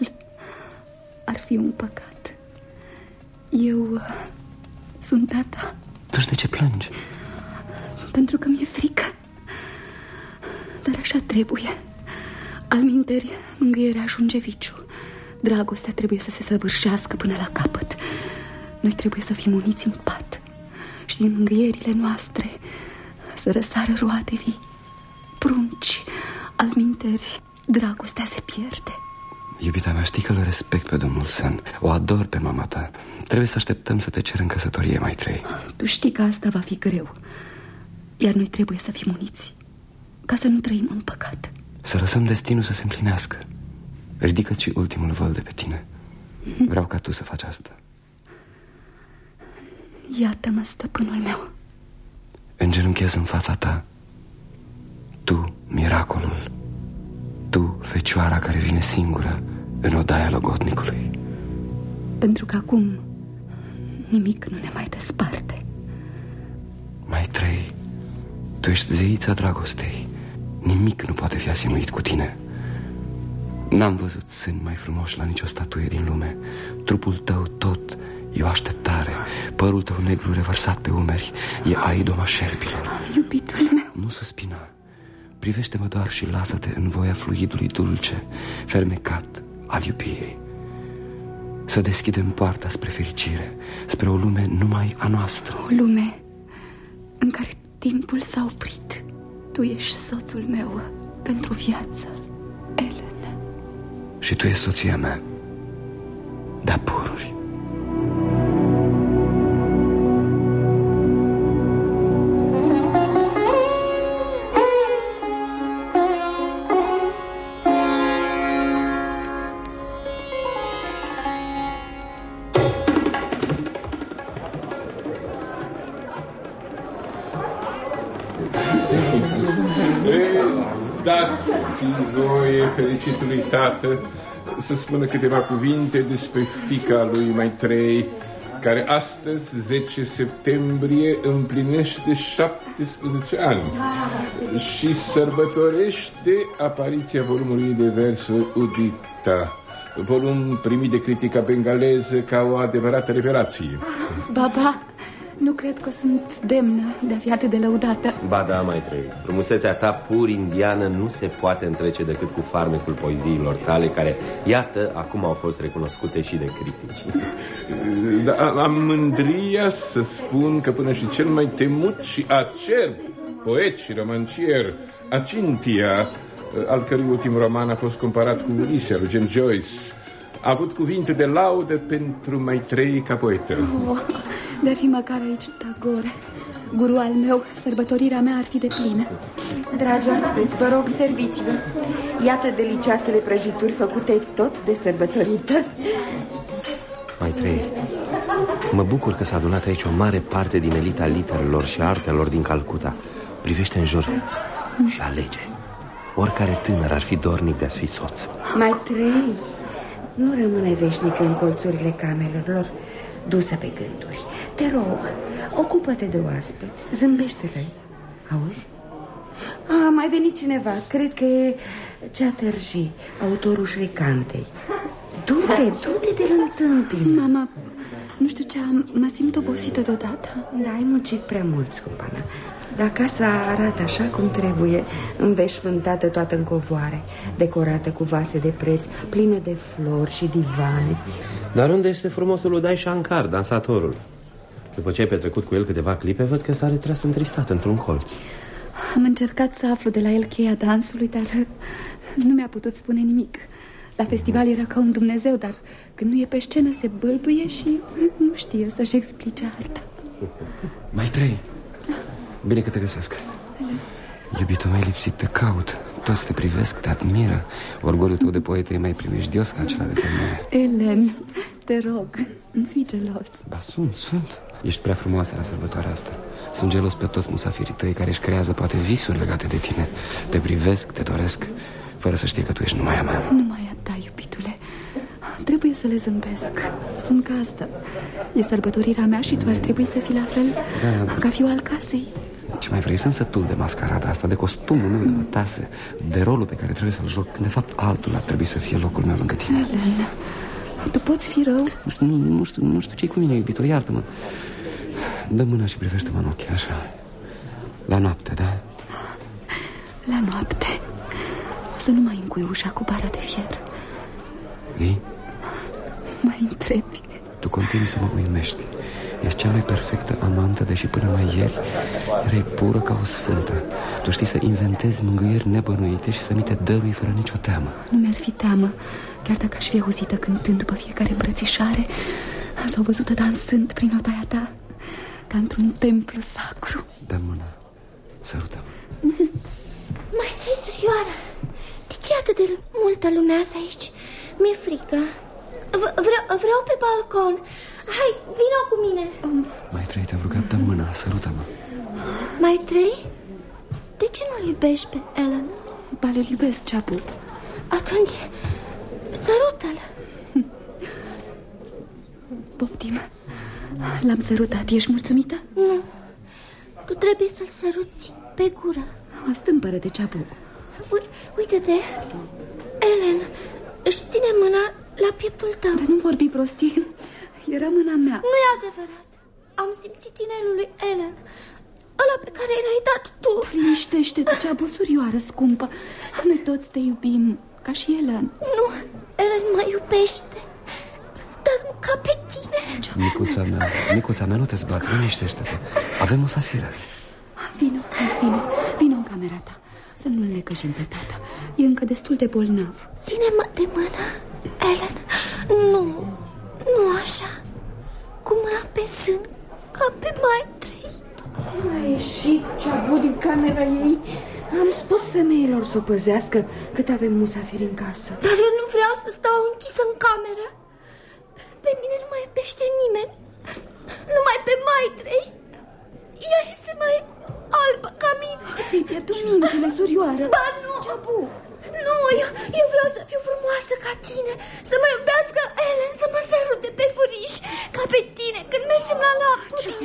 ar fi un păcat. Eu uh, sunt tata. Tu de ce plângi? Pentru că mi-e frică. Dar așa trebuie. Alminteri, mângâierea ajunge viciu. Dragostea trebuie să se săvârșească până la capăt. Noi trebuie să fim uniți în pat. Și din mângâierile noastre Să răsară roade vii. Prunci, alminteri Dragostea se pierde Iubita mea, știi că îl respect pe domnul Sen. O ador pe mama ta. Trebuie să așteptăm să te cer în căsătorie mai trei. Tu știi că asta va fi greu. Iar noi trebuie să fim uniți. Ca să nu trăim în păcat. Să lăsăm destinul să se împlinească. Ridică-ți și ultimul văl de pe tine. Vreau ca tu să faci asta. Iată-mă, stăpânul meu. Îngenunchez în fața ta. Tu, miracolul Tu, fecioara care vine singură În odaia logotnicului. Pentru că acum Nimic nu ne mai desparte. Mai trei Tu ești zeița dragostei. Nimic nu poate fi asinuit cu tine. N-am văzut sâni mai frumoși la nicio statuie din lume. Trupul tău tot e o așteptare. Părul tău negru revărsat pe umeri E aidoma șerpilor Iubitul meu. Nu suspina Privește-mă doar și lasă-te în voia fluidului dulce Fermecat al iubirii. Să deschidem poarta spre fericire Spre o lume numai a noastră. O lume în care timpul s-a oprit. Tu ești soțul meu pentru viață Ellen. Și tu ești soția mea De-a pururi fericitului tată, să spună câteva cuvinte despre fica lui Maitrei, care astăzi, 10 septembrie, împlinește 17 ani și sărbătorește apariția volumului de versuri Udita, volum primit de critica bengaleză ca o adevărată revelație. Baba, nu cred că sunt demnă de a fi atât de lăudată Ba da, mai trei. Frumusețea ta pur indiană nu se poate întrece decât cu farmecul poeziilor tale, care, iată, acum au fost recunoscute și de critici. Da, am mândria să spun că până și cel mai temut și acerb poet și romancier, Acintia, al cărui ultim roman a fost comparat cu Ulysses lui James Joyce, a avut cuvinte de laudă pentru mai trei ca poetă. oh, De-ar fi măcar aici Tagore Guru al meu, sărbătorirea mea ar fi de plină Dragi oaspeți, vă rog, serviți-vă Iată delicioasele prăjituri făcute tot de sărbătorită Mai trei. Mă bucur că s-a adunat aici o mare parte din elita literelor și artelor din Calcuta. Privește în jur și alege. Oricare tânăr ar fi dornic de a fi soț. Mai trei Nu rămâne veșnic în colțurile camerelor Dusă pe gânduri. Te rog, ocupă-te de oaspeți Zâmbește-le. Auzi? A, mai venit cineva Cred că e Ceatărji Autorul șricantei. Du-te, du-te de-l întâmpini Mama, nu știu ce am, mă simt obosită deodată. Da, ai muncit prea mult, scumpa mea Dar casa arată așa cum trebuie Înveșmântată toată în covoare Decorată cu vase de preț Plină de flori și divane Dar unde este frumosul Udai Shankar, dansatorul? După ce ai petrecut cu el câteva clipe, văd că s-a retras întristat într-un colț. Am încercat să aflu de la el cheia dansului, dar nu mi-a putut spune nimic La festival era ca un Dumnezeu, dar când nu e pe scenă se bâlbâie și nu știe să-și explice alta Mai trei Bine că te găsesc. Iubito mai lipsit te caut. Toți te privesc, te admiră. Orgoliul tău de poet e mai primejdios ca acela de femeie. Elen, te rog, nu fi gelos. Ba sunt, sunt. Ești prea frumoasă la sărbătoarea asta. Sunt gelos pe toți musafirii tăi care își creează poate visuri legate de tine. Te privesc, te doresc Fără să știe că tu ești numai a mea. Numai a ta, iubitule. Trebuie să le zâmbesc. Sunt gazdă. E sărbătorirea mea și tu ar trebui să fii la fel Da. Ca fiul al casei Ce mai vrei? Sunt sătul de mascarada asta De costumul meu, de mătase De rolul pe care trebuie să-l joc. Când de fapt altul ar trebui să fie locul meu lângă tine. Elen, tu poți fi rău? Nu știu, nu, nu știu, nu știu ce-i cu mine, iubito, iartă-mă. Dă mâna și privește-mă în ochi, așa. La noapte, da? La noapte? Să nu mai încui ușa cu bara de fier. Vii? Mai întrebi. Tu continui să mă uimești Ești cea mai perfectă amantă Deși până mai ieri erai pură ca o sfântă. Tu știi să inventezi mângâieri nebănuite Și să mi te dărui fără nicio teamă. Nu mi-ar fi teamă. Chiar dacă aș fi auzită cântând după fiecare îmbrățișare Sau văzută dansând prin odaia ta Ca într-un templu sacru. Dă mâna, sărută-mă. Mai trei, surioară? De ce atât de multă lumează aici? Mi-e frică. V- vreau, vreau pe balcon Hai, vino cu mine. Mai trei, te Elena, sărută-mă. Mai trei? De ce nu-l iubești pe Ellen? Ba, îl iubesc, Ceabu Atunci, sărută-l. Poftim. L-am sărutat, ești mulțumită? Nu, tu trebuie să-l săruți pe gură. Stâmpără-te, Ceabu Uite-te, Ellen își ține mâna la pieptul tău. Dar nu vorbi prostii, era mâna mea. Nu e adevărat, am simțit inelul lui Ellen Ăla pe care l-ai dat tu. Liniștește-te, Ceabu, surioară scumpă. Noi toți te iubim, ca și Ellen. Nu, Ellen mă iubește Dar nu ca pe tine. Micuța mea, micuța mea, nu te zbat, liniștește-te. Avem o safiră Vino, vino, vino în camera ta Să nu-l necăjim pe tata E încă destul de bolnav. Ține-mă de mână, Ellen. Nu, nu așa? Cu mâna pe sân, ca pe mai trei A ieșit ceabu din camera ei? Am spus femeilor să o păzească cât avem musafiri în casă. Dar eu nu vreau să stau închisă în cameră. Pe mine nu mai iubește nimeni. Numai pe mai trei Ea este mai albă ca mine. Ți-ai pierdut mințile, surioară. Ba nu. Ceabu Nu, eu, eu vreau să fiu frumoasă ca tine Să mă iubească Ellen, să mă sărute pe furiș Ca pe tine. Când mergem la lapturi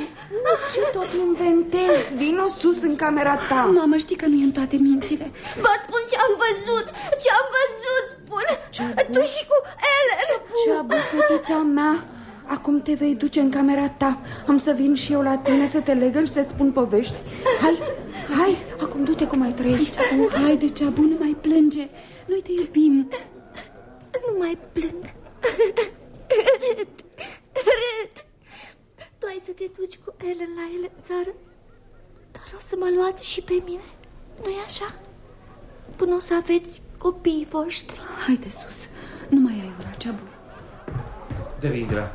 Ce? tot inventezi? Vino sus în camera ta. Mamă, știi că nu e în toate mințile. Vă spun ce am văzut Ce am văzut, spun. Tu și cu Ellen. Ceabu, fetița mea Acum te vei duce în camera ta. Am să vin și eu la tine să te legăm și să-ți spun povești. Hai, hai, acum du-te cum ai trăit Ceabu, haide, Ceabu, nu mai plânge. Noi te iubim. Nu mai plâng. Râd, râd Tu ai să te duci cu Ellen la ele în țară? Dar o să mă luați și pe mine. Nu-i așa? Până o să aveți copiii voștri. Haide sus, nu mai ai ura, Ceabu Devindra,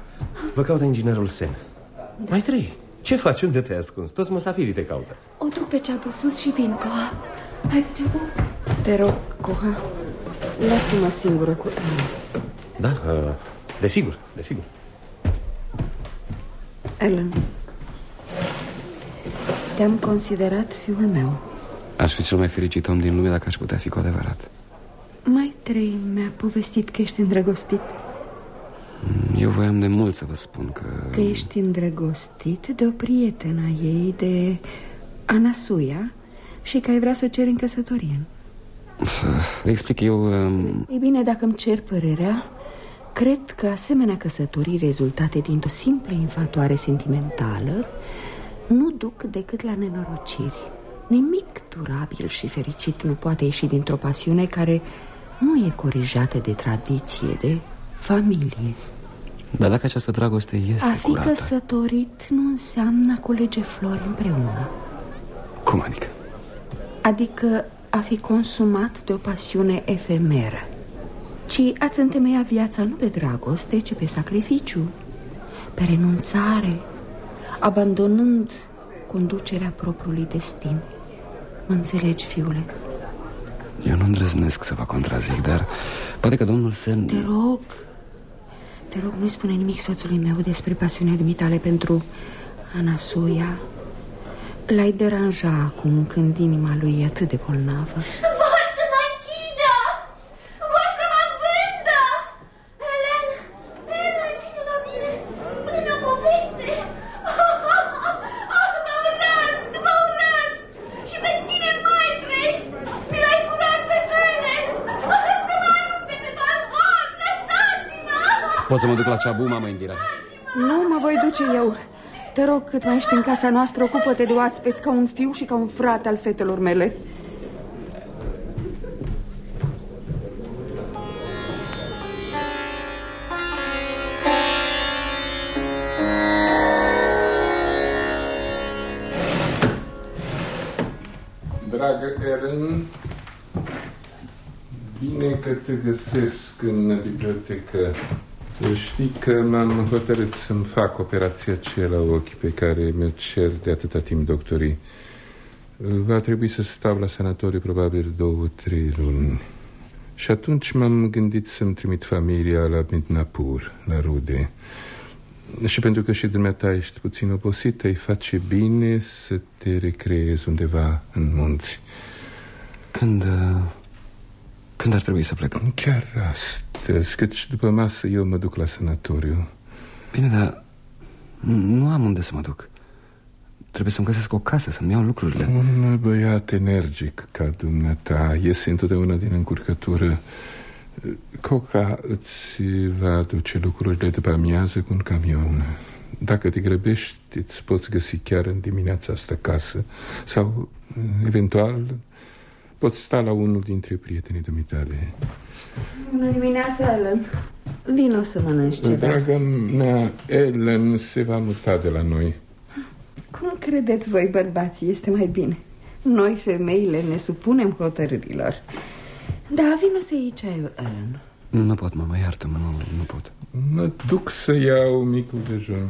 vă caută inginerul Sen. Mai trei, ce faci? Unde te-ai ascuns? Toți măsafirii te caută. O duc pe Ceabu sus și vin, Coa Haide, Ceabu Te rog, Coha, lasă-mă singură cu Ellen Da, uh, desigur, desigur. Ellen Te-am considerat fiul meu. Aș fi cel mai fericit om din lume dacă aș putea fi cu adevărat. Mai trei mi-a povestit că ești îndrăgostit Eu voiam de mult să vă spun că... Că ești îndrăgostit de o prietenă a ei, de Anasuia Și că ai vrea să o ceri în căsătorie. Le explic eu... Um... Ei bine, dacă îmi cer părerea Cred că asemenea căsătorii rezultate dintr-o simplă infatuare sentimentală Nu duc decât la nenorociri. Nimic durabil și fericit nu poate ieși dintr-o pasiune care nu e corijată de tradiție, de familie Dar dacă această dragoste este A fi curată... căsătorit nu înseamnă a culege flori împreună. Cum adică? Adică a fi consumat de o pasiune efemeră. Ci ați întemeia viața nu pe dragoste, ci pe sacrificiu Pe renunțare Abandonând conducerea propriului destin. Mă înțelegi, fiule? Eu nu îndrăznesc să vă contrazic, dar poate că domnul Sen... Te rog, te rog, nu-i spune nimic soțului meu despre pasiunea dumitale pentru Anasuia L-ai deranja acum când inima lui e atât de bolnavă Vor să mă închidă! Vor să mă vândă! Ellen, Ellen, vine la mine! Spune-mi o poveste! Ah, mă urăsc, mă urăsc! Și pe tine mai trei! Mi l-ai furat pe Ellen! Să mă arunc de pe balcon! Lăsați-mă! Pot să mă duc la ceabu, mamă Indira? Nu mă voi duce eu Te rog, cât mai ești în casa noastră Ocupă-te de oaspeți ca un fiu și ca un frate al fetelor mele Dragă Ellen, bine că te găsesc în bibliotecă. Știi că m-am hotărât să-mi fac operația aceea la ochi pe care mi-o cer de atâta timp doctorii. Va trebui să stau la sanatoriu probabil două, trei luni. Și atunci m-am gândit să-mi trimit familia la Midnapur, la rude. Și pentru că și dumneata ești puțin obosit Îi face bine să te recreezi undeva în munți Când... Uh, când ar trebui să plecăm? Chiar astăzi, căci după masă eu mă duc la sanatoriu Bine, dar nu am unde să mă duc. Trebuie să-mi găsesc o casă, să-mi iau lucrurile. Un băiat energic ca dumneata. Iese întotdeauna din încurcătură. Coca îți va aduce lucrurile după amiază cu un camion. Dacă te grăbești, îți poți găsi chiar în dimineața asta casă Sau, eventual, poți sta la unul dintre prietenii dumitale. Bună dimineața, Ellen. Vino să mănânci ceva. Draga mea, Ellen se va muta de la noi. Cum credeți voi, bărbații, este mai bine? Noi, femeile, ne supunem hotărârilor. Da, vino să iei ceaiul, Ellen. Nu pot, mama, iartă-mă, nu, nu pot. Mă duc să iau micul dejun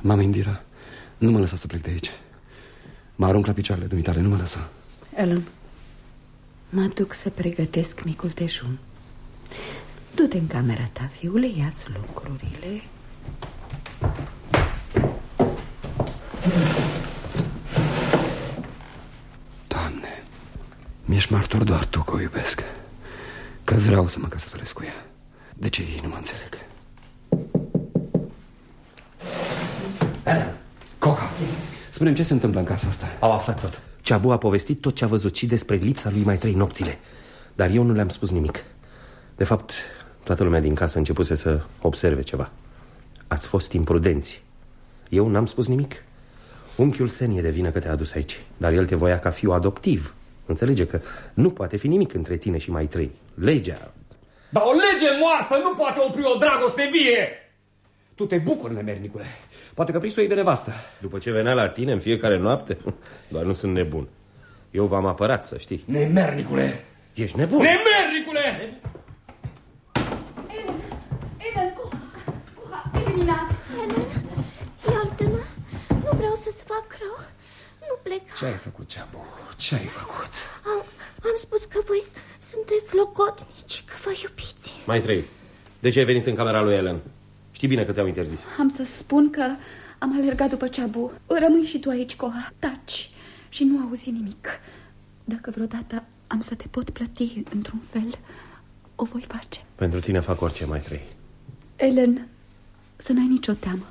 Mama Indira, nu mă lăsa să plec de aici. Mă arunc la picioarele dumitale, nu mă lăsa. Ellen, mă duc să pregătesc micul dejun. Du-te în camera ta, fiule, ia-ți lucrurile. Doamne, mi-ești martor doar tu că o iubesc Că vreau să mă căsătoresc cu ea. De ce ei nu mă înțeleg? Coca, spune ce se întâmplă în casa asta? Au aflat tot. Ceabu a povestit tot ce a văzut și despre lipsa lui mai trei nopțile. Dar eu nu le-am spus nimic. De fapt, toată lumea din casă începuse să observe ceva. Ați fost imprudenți. Eu n-am spus nimic. Unchiul Sen e de vină că te-a adus aici Dar el te voia ca fiu adoptiv. Înțelege că nu poate fi nimic între tine și mai trei. Legea. Dar o lege moartă nu poate opri o dragoste vie. Tu te bucuri, nemernicule Poate că vrei să o iei de nevastă. După ce venea la tine în fiecare noapte Doar nu sunt nebun. Eu v-am apărat, să știi. Nemernicule! Ești nebun? Nemernicule! Ellen, Ellen, Coha, Coha, eliminați Ellen, iartă-mă. Nu vreau să-ți fac rău. Nu pleca Ce ai făcut, Ceabu? Ce ai făcut? Am, am spus că voi sunteți logodnici Că vă iubiți. Mai trei. De ce ai venit în camera lui Ellen? Știi bine că ți-au interzis. Am să spun că am alergat după ceabu. Rămâi și tu aici, Coha, taci. Și nu auzi nimic. Dacă vreodată am să te pot plăti într-un fel O voi face. Pentru tine fac orice, mai trei. Ellen, să n-ai nicio teamă.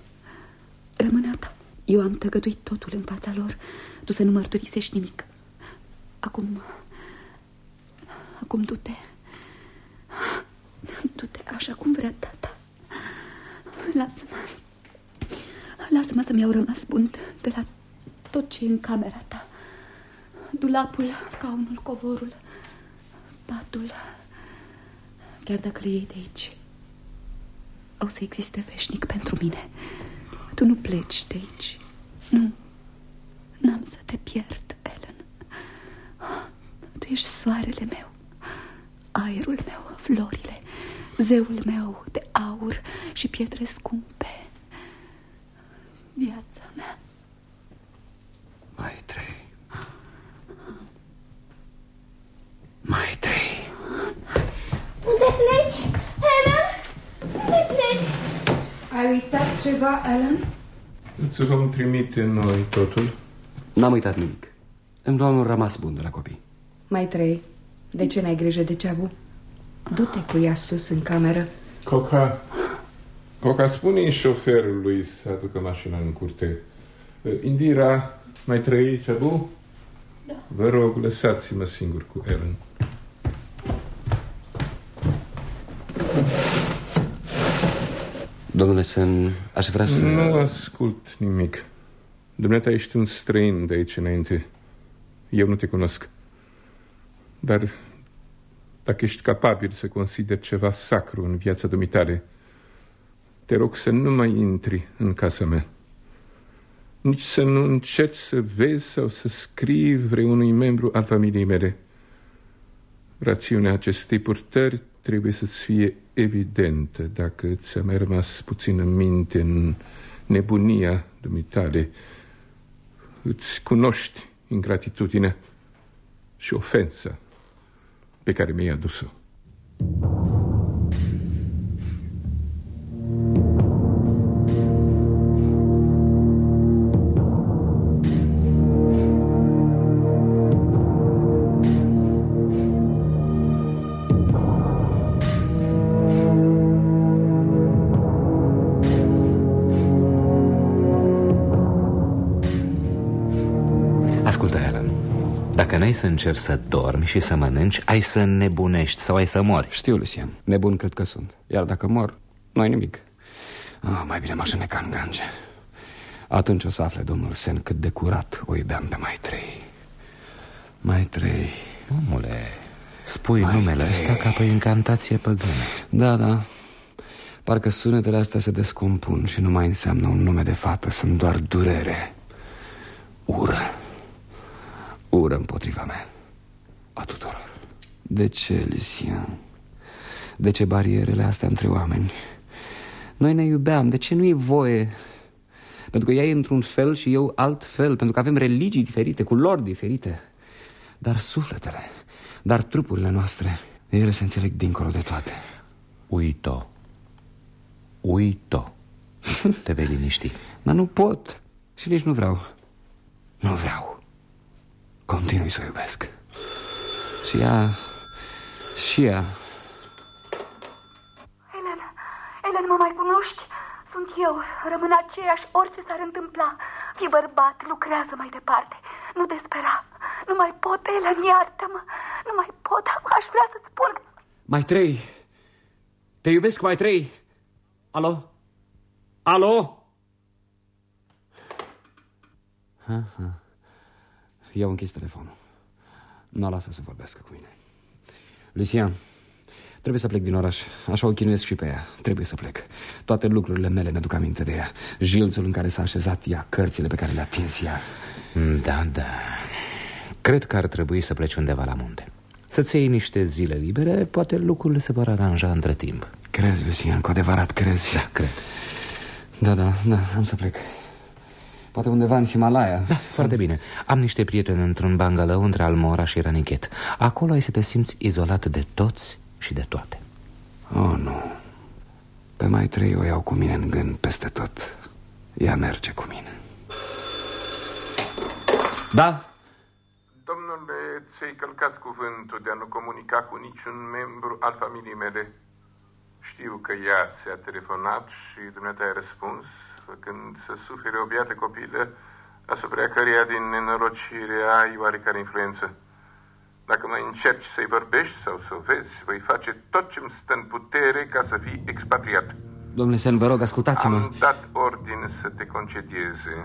Rămâne a ta. Eu am tăgăduit totul în fața lor. Tu să nu mărturisești nimic. Acum Acum du-te. Du-te așa cum vrea tata Lasă-mă. Lasă-mă să-mi iau rămas bun De la tot ce e în camera ta. Dulapul, scaunul, covorul Patul. Chiar dacă le iei de aici O să existe veșnic pentru mine. Tu nu pleci de aici. Nu. N-am să te pierd, Ellen. Tu ești soarele meu. Aerul meu, florile Zeul meu de aur și pietre scumpe Viața mea Mai trei Mai trei Unde pleci, Ellen? Unde pleci? Ai uitat ceva, Ellen? Îți vom trimite noi totul N-am uitat nimic Îmi luam un rămas bun de la copii Mai trei De ce n-ai grijă de ceabu? Du-te cu ea sus în cameră. Coca. Coca, spune șoferului să aducă mașina în curte. Indira, mai trăi, Ceabu? Da. Vă rog, lăsați-mă singur cu Ellen. Domnule Sen, aș vrea să... Nu ascult nimic. Dumneata ești un străin de aici înainte. Eu nu te cunosc. Dar dacă ești capabil să consideri ceva sacru în viața dumitale Te rog să nu mai intri în casa mea. Nici să nu încerci să vezi sau să scrii vreunui membru al familiei mele. Rațiunea acestei purtări trebuie să-ți fie evidentă Dacă ți-a mai rămas puțin în minte în nebunia dumitale. Îți cunoști ingratitudinea și ofensa pe care mi-ai adus-o. Să încerci să dormi și să mănânci Ai să nebunești sau ai să mori. Știu, Lucian, nebun cred că sunt. Iar dacă mor, nu ai nimic. Ah, Mai bine m-aș înneca în gange Atunci o să afle domnul Sen cât de curat o iubeam pe mai trei. Mai trei. Omule, spui mai numele trei. ăsta ca pe incantație păgână Da, da. Parcă sunetele astea se descompun și nu mai înseamnă un nume de fată Sunt doar durere. Ură Ură împotriva mea. A tuturor. De ce, Lucien? De ce barierele astea între oameni? Noi ne iubeam, de ce nu e voie? Pentru că ea e într-un fel și eu alt fel Pentru că avem religii diferite, culori diferite. Dar sufletele, dar trupurile noastre Ele se înțeleg dincolo de toate. Uito. Uito. Te vei liniști. Dar nu pot. Și nici nu vreau. Nu vreau Continui să o iubesc. Și ea Și ea. Ellen, Ellen, mă mai cunoști? Sunt eu, rămân aceeași orice s-ar întâmpla. Fii bărbat, lucrează mai departe. Nu despera Nu mai pot, Ellen, iartă-mă. Nu mai pot, aș vrea să-ți spun. Mai trei. Te iubesc, mai trei. Alo? Alo? Ha, ha. Eu închis telefonul. Nu o lasă să vorbească cu mine. Lucian, trebuie să plec din oraș. Așa o chinuiesc și pe ea. Trebuie să plec. Toate lucrurile mele ne duc aminte de ea. Jilțul în care s-a așezat ea, cărțile pe care le-a atins ea. Da, da. Cred că ar trebui să pleci undeva la munte. Să-ți iei niște zile libere, poate lucrurile se vor aranja între timp. Crezi, Lucian, cu adevărat crezi? Da, cred. Da, da, da, am să plec. Poate undeva în Himalaya. Da, foarte bine. Am niște prieteni într-un bungalow între Almora și Ranichet. Acolo ai să te simți izolat de toți și de toate. Oh, nu. Pe mai trei o iau cu mine în gând peste tot. Ea merge cu mine. Da? Domnule, ți-ai călcat cuvântul de a nu comunica cu niciun membru al familiei mele. Știu că ea ți-a telefonat și dumneata ai răspuns făcând să sufere o biată copilă asupra căreia din nenorocire ai oarecare influență. Dacă mai încerci să-i vorbești sau să o vezi, voi face tot ce-mi stă în putere ca să fii expatriat. Domnule Sen, vă rog, ascultați-mă. Am dat ordine să te concedieze.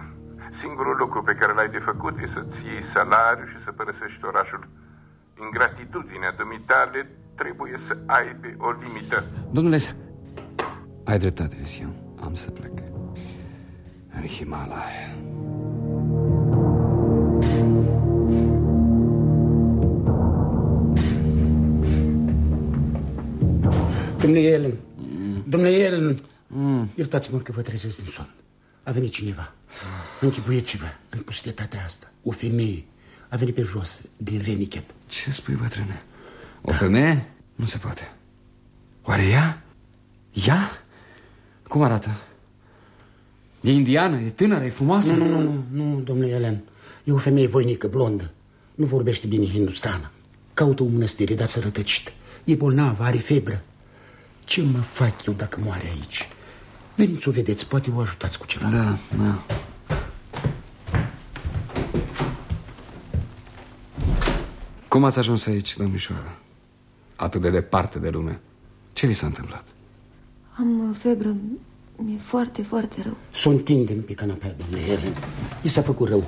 Singurul lucru pe care l-ai de făcut e să-ți iei salariu și să părăsești orașul. Ingratitudinea dumitale trebuie să aibă o limită. Domnule, ai dreptate, Lucian. Am să plec în Himalaya. Domnule Ellen, mm. domnule Ellen, mm. iertați-mă că vă trezesc din somn. A venit cineva. Închipuieți-vă în pustetatea asta. O femeie a venit pe jos din Renichet. Ce spui, bătrâne? O da. femeie? Nu se poate. Oare ea? Ea? Cum arată? E indiană, e tânără, e frumoasă? Nu, nu, nu, nu, domnule Elen. E o femeie voinică, blondă. Nu vorbește bine hindustană. Caută o mănăstire, dar să rătăcit. E bolnavă, are febră. Ce mă fac eu dacă moare aici? Veniți o vedeți, poate o ajutați cu ceva. Da, da. Cum ați ajuns aici, domnișoară? Atât de departe de lume. Ce vi s-a întâmplat? Am febră, mi-e foarte, foarte rău. Să o întindem pe canapea, domnule Helen. I s-a făcut rău.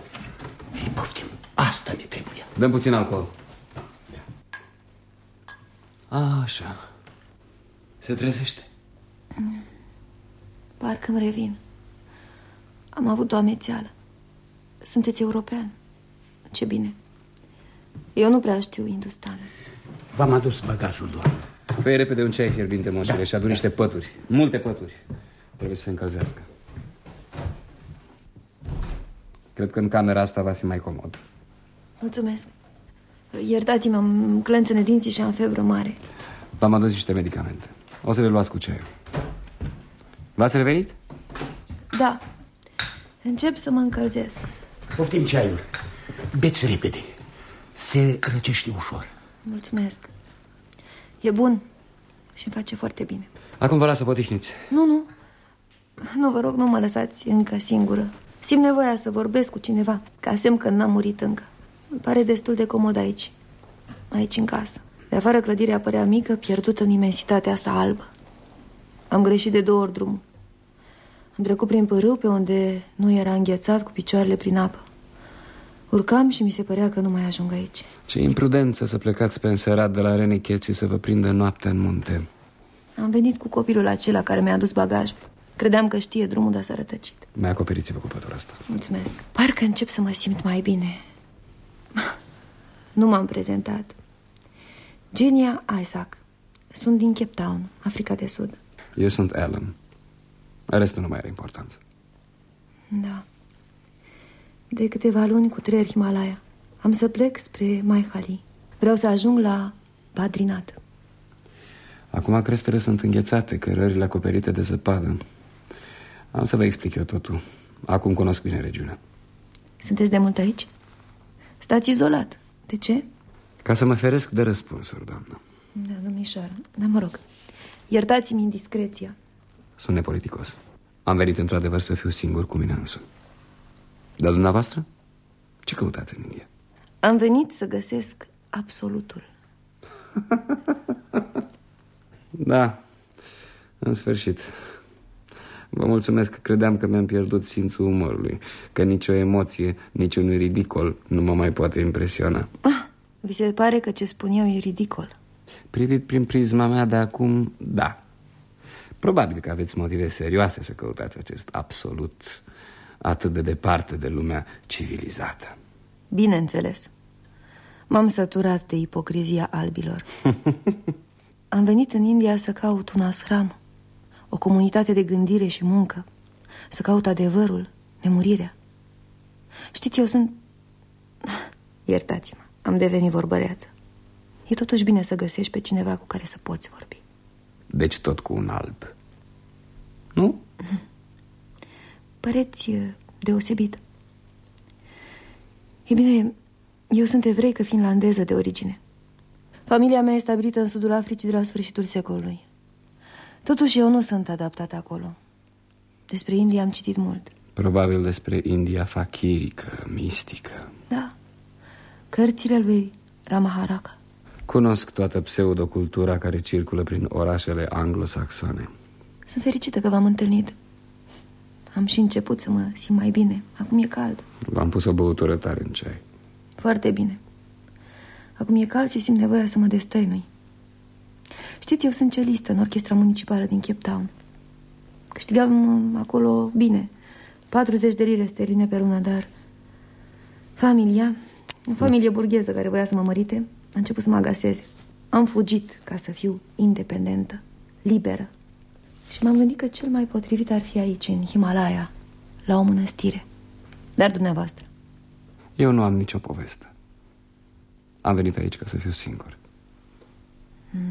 Ei, poftim, asta ne trebuie. Dăm puțin alcool. A, așa. Se trezește. Parcă-mi revin. Am avut o amețeală. Sunteți european. Ce bine. Eu nu prea știu industană. V-am adus bagajul, doamnă. Fă repede un ceai fierbinte, moșile, da. și adu niște pături. Multe pături. Trebuie să se încălzească. Cred că în camera asta va fi mai comod. Mulțumesc. Iertați-mă, îmi clănțăne dinții și am febră mare. V-am adus niște medicamente. O să le luați cu ceaiul. V-ați revenit? Da. Încep să mă încălzesc. Poftim ceaiul. Beți repede. Se răcește ușor. Mulțumesc. E bun și îmi face foarte bine. Acum vă las să potihniți. Nu, nu. Nu, vă rog, nu mă lăsați încă singură. Simt nevoia să vorbesc cu cineva, ca semn că n-am murit încă. Îmi pare destul de comod aici, aici în casă. De afară clădirea părea mică, pierdută în imensitatea asta albă. Am greșit de două ori drumul. Am trecut prin părâu pe unde nu era înghețat cu picioarele prin apă. Urcam și mi se părea că nu mai ajung aici. Ce imprudență să plecați pe înserat de la Renechet și să vă prindă noaptea în munte. Am venit cu copilul acela care mi-a adus bagajul. Credeam că știe drumul, dar s-a rătăcit. Mai acoperiți-vă cu pătura asta. Mulțumesc. Parcă încep să mă simt mai bine. Nu m-am prezentat. Genia Isaac. Sunt din Cape Town, Africa de Sud. Eu sunt Alan. Restul nu mai are importanță. Da. De câteva luni cu trei Himalaya. Am să plec spre Maihali. Vreau să ajung la Badrinat. Acum crestele sunt înghețate, cărările acoperite de zăpadă. Am să vă explic eu totul. Acum cunosc bine regiunea. Sunteți de mult aici? Stați izolat. De ce? Ca să mă feresc de răspunsuri, doamnă. Da, domnișoară. Dar mă rog, iertați-mi indiscreția. Sunt nepoliticos. Am venit într-adevăr să fiu singur cu mine însumi. Dar dumneavoastră? Ce căutați în India? Am venit să găsesc absolutul. da, în sfârșit. Vă mulțumesc că credeam că mi-am pierdut simțul umorului, că nicio emoție, niciun ridicol nu mă mai poate impresiona. Ah, vi se pare că ce spun eu e ridicol? Privit prin prisma mea de acum, da. Probabil că aveți motive serioase să căutați acest absolut atât de departe de lumea civilizată. Bineînțeles. M-am săturat de ipocrizia albilor. Am venit în India să caut un ashram, o comunitate de gândire și muncă, să caut adevărul, nemurirea. Știți, eu sunt... Iertați-mă, am devenit vorbăreață. E totuși bine să găsești pe cineva cu care să poți vorbi. Deci tot cu un alb. Nu? Păreți uh, deosebit. E bine, eu sunt evreică finlandeză de origine. Familia mea e stabilită în sudul Africii de la sfârșitul secolului. Totuși eu nu sunt adaptată acolo. Despre India am citit mult. Probabil despre India fakirică, mistică. Da. Cărțile lui Ramaharaka. Cunosc toată pseudocultura care circulă prin orașele anglosaxone. Sunt fericită că v-am întâlnit. Am și început să mă simt mai bine. Acum e cald. V-am pus o băutură tare în ceai. Foarte bine. Acum e cald și simt nevoia să mă destăinui. Știți, eu sunt celistă în orchestra municipală din Cape Town. Câștigam uh, acolo bine. 40 de lire sterline pe lună, dar... Familia, o familie burgheză care voia să mă mărite, a început să mă agaseze. Am fugit ca să fiu independentă, liberă. Și m-am gândit că cel mai potrivit ar fi aici, în Himalaya, la o mănăstire. Dar dumneavoastră? Eu nu am nicio poveste. Am venit aici ca să fiu singur.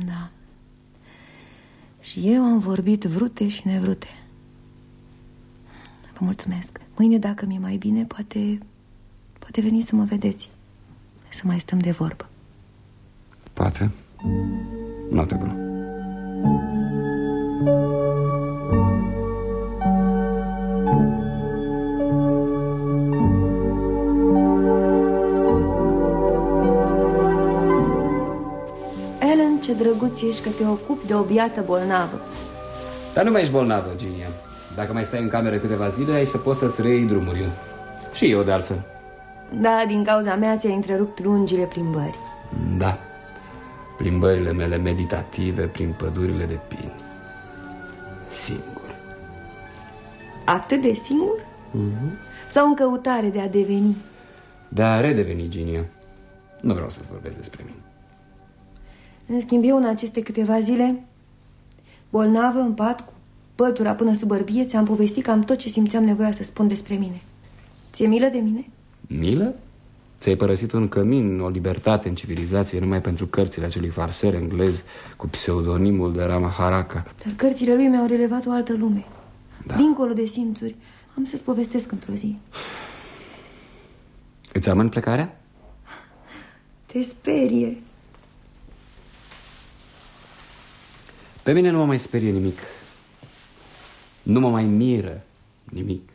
Da. Și eu am vorbit vrute și nevrute. Vă mulțumesc. Mâine, dacă mi-e mai bine, poate... Poate veni să mă vedeți. Să mai stăm de vorbă. Poate. Noapte bună. Ellen, ce drăguț ești că te ocupi de o biată bolnavă. Dar nu mai ești bolnavă, Ginia. Dacă mai stai în cameră câteva zile, ai să poți să-ți reiei drumurile. Și eu, de altfel. Da, din cauza mea ți-ai întrerupt lungile plimbări. Da. Plimbările mele meditative prin pădurile de pini. Singur. Atât de singur? Mm-hmm. Sau în căutare de a deveni? De a redeveni, Ginia. Nu vreau să-ți vorbesc despre mine. În schimb, eu în aceste câteva zile, bolnavă în pat, cu pătura până sub bărbie, ți-am povestit cam tot ce simțeam nevoia să spun despre mine. Ți-e milă de mine? Milă? Ți-ai părăsit un cămin, o libertate în civilizație Numai pentru cărțile acelui farser englez Cu pseudonimul de Rama Haraka Dar cărțile lui mi-au relevat o altă lume da. Dincolo de simțuri Am să-ți povestesc într-o zi Îți amân plecarea? Te sperie Pe mine nu mă mai sperie nimic. Nu mă mai miră nimic.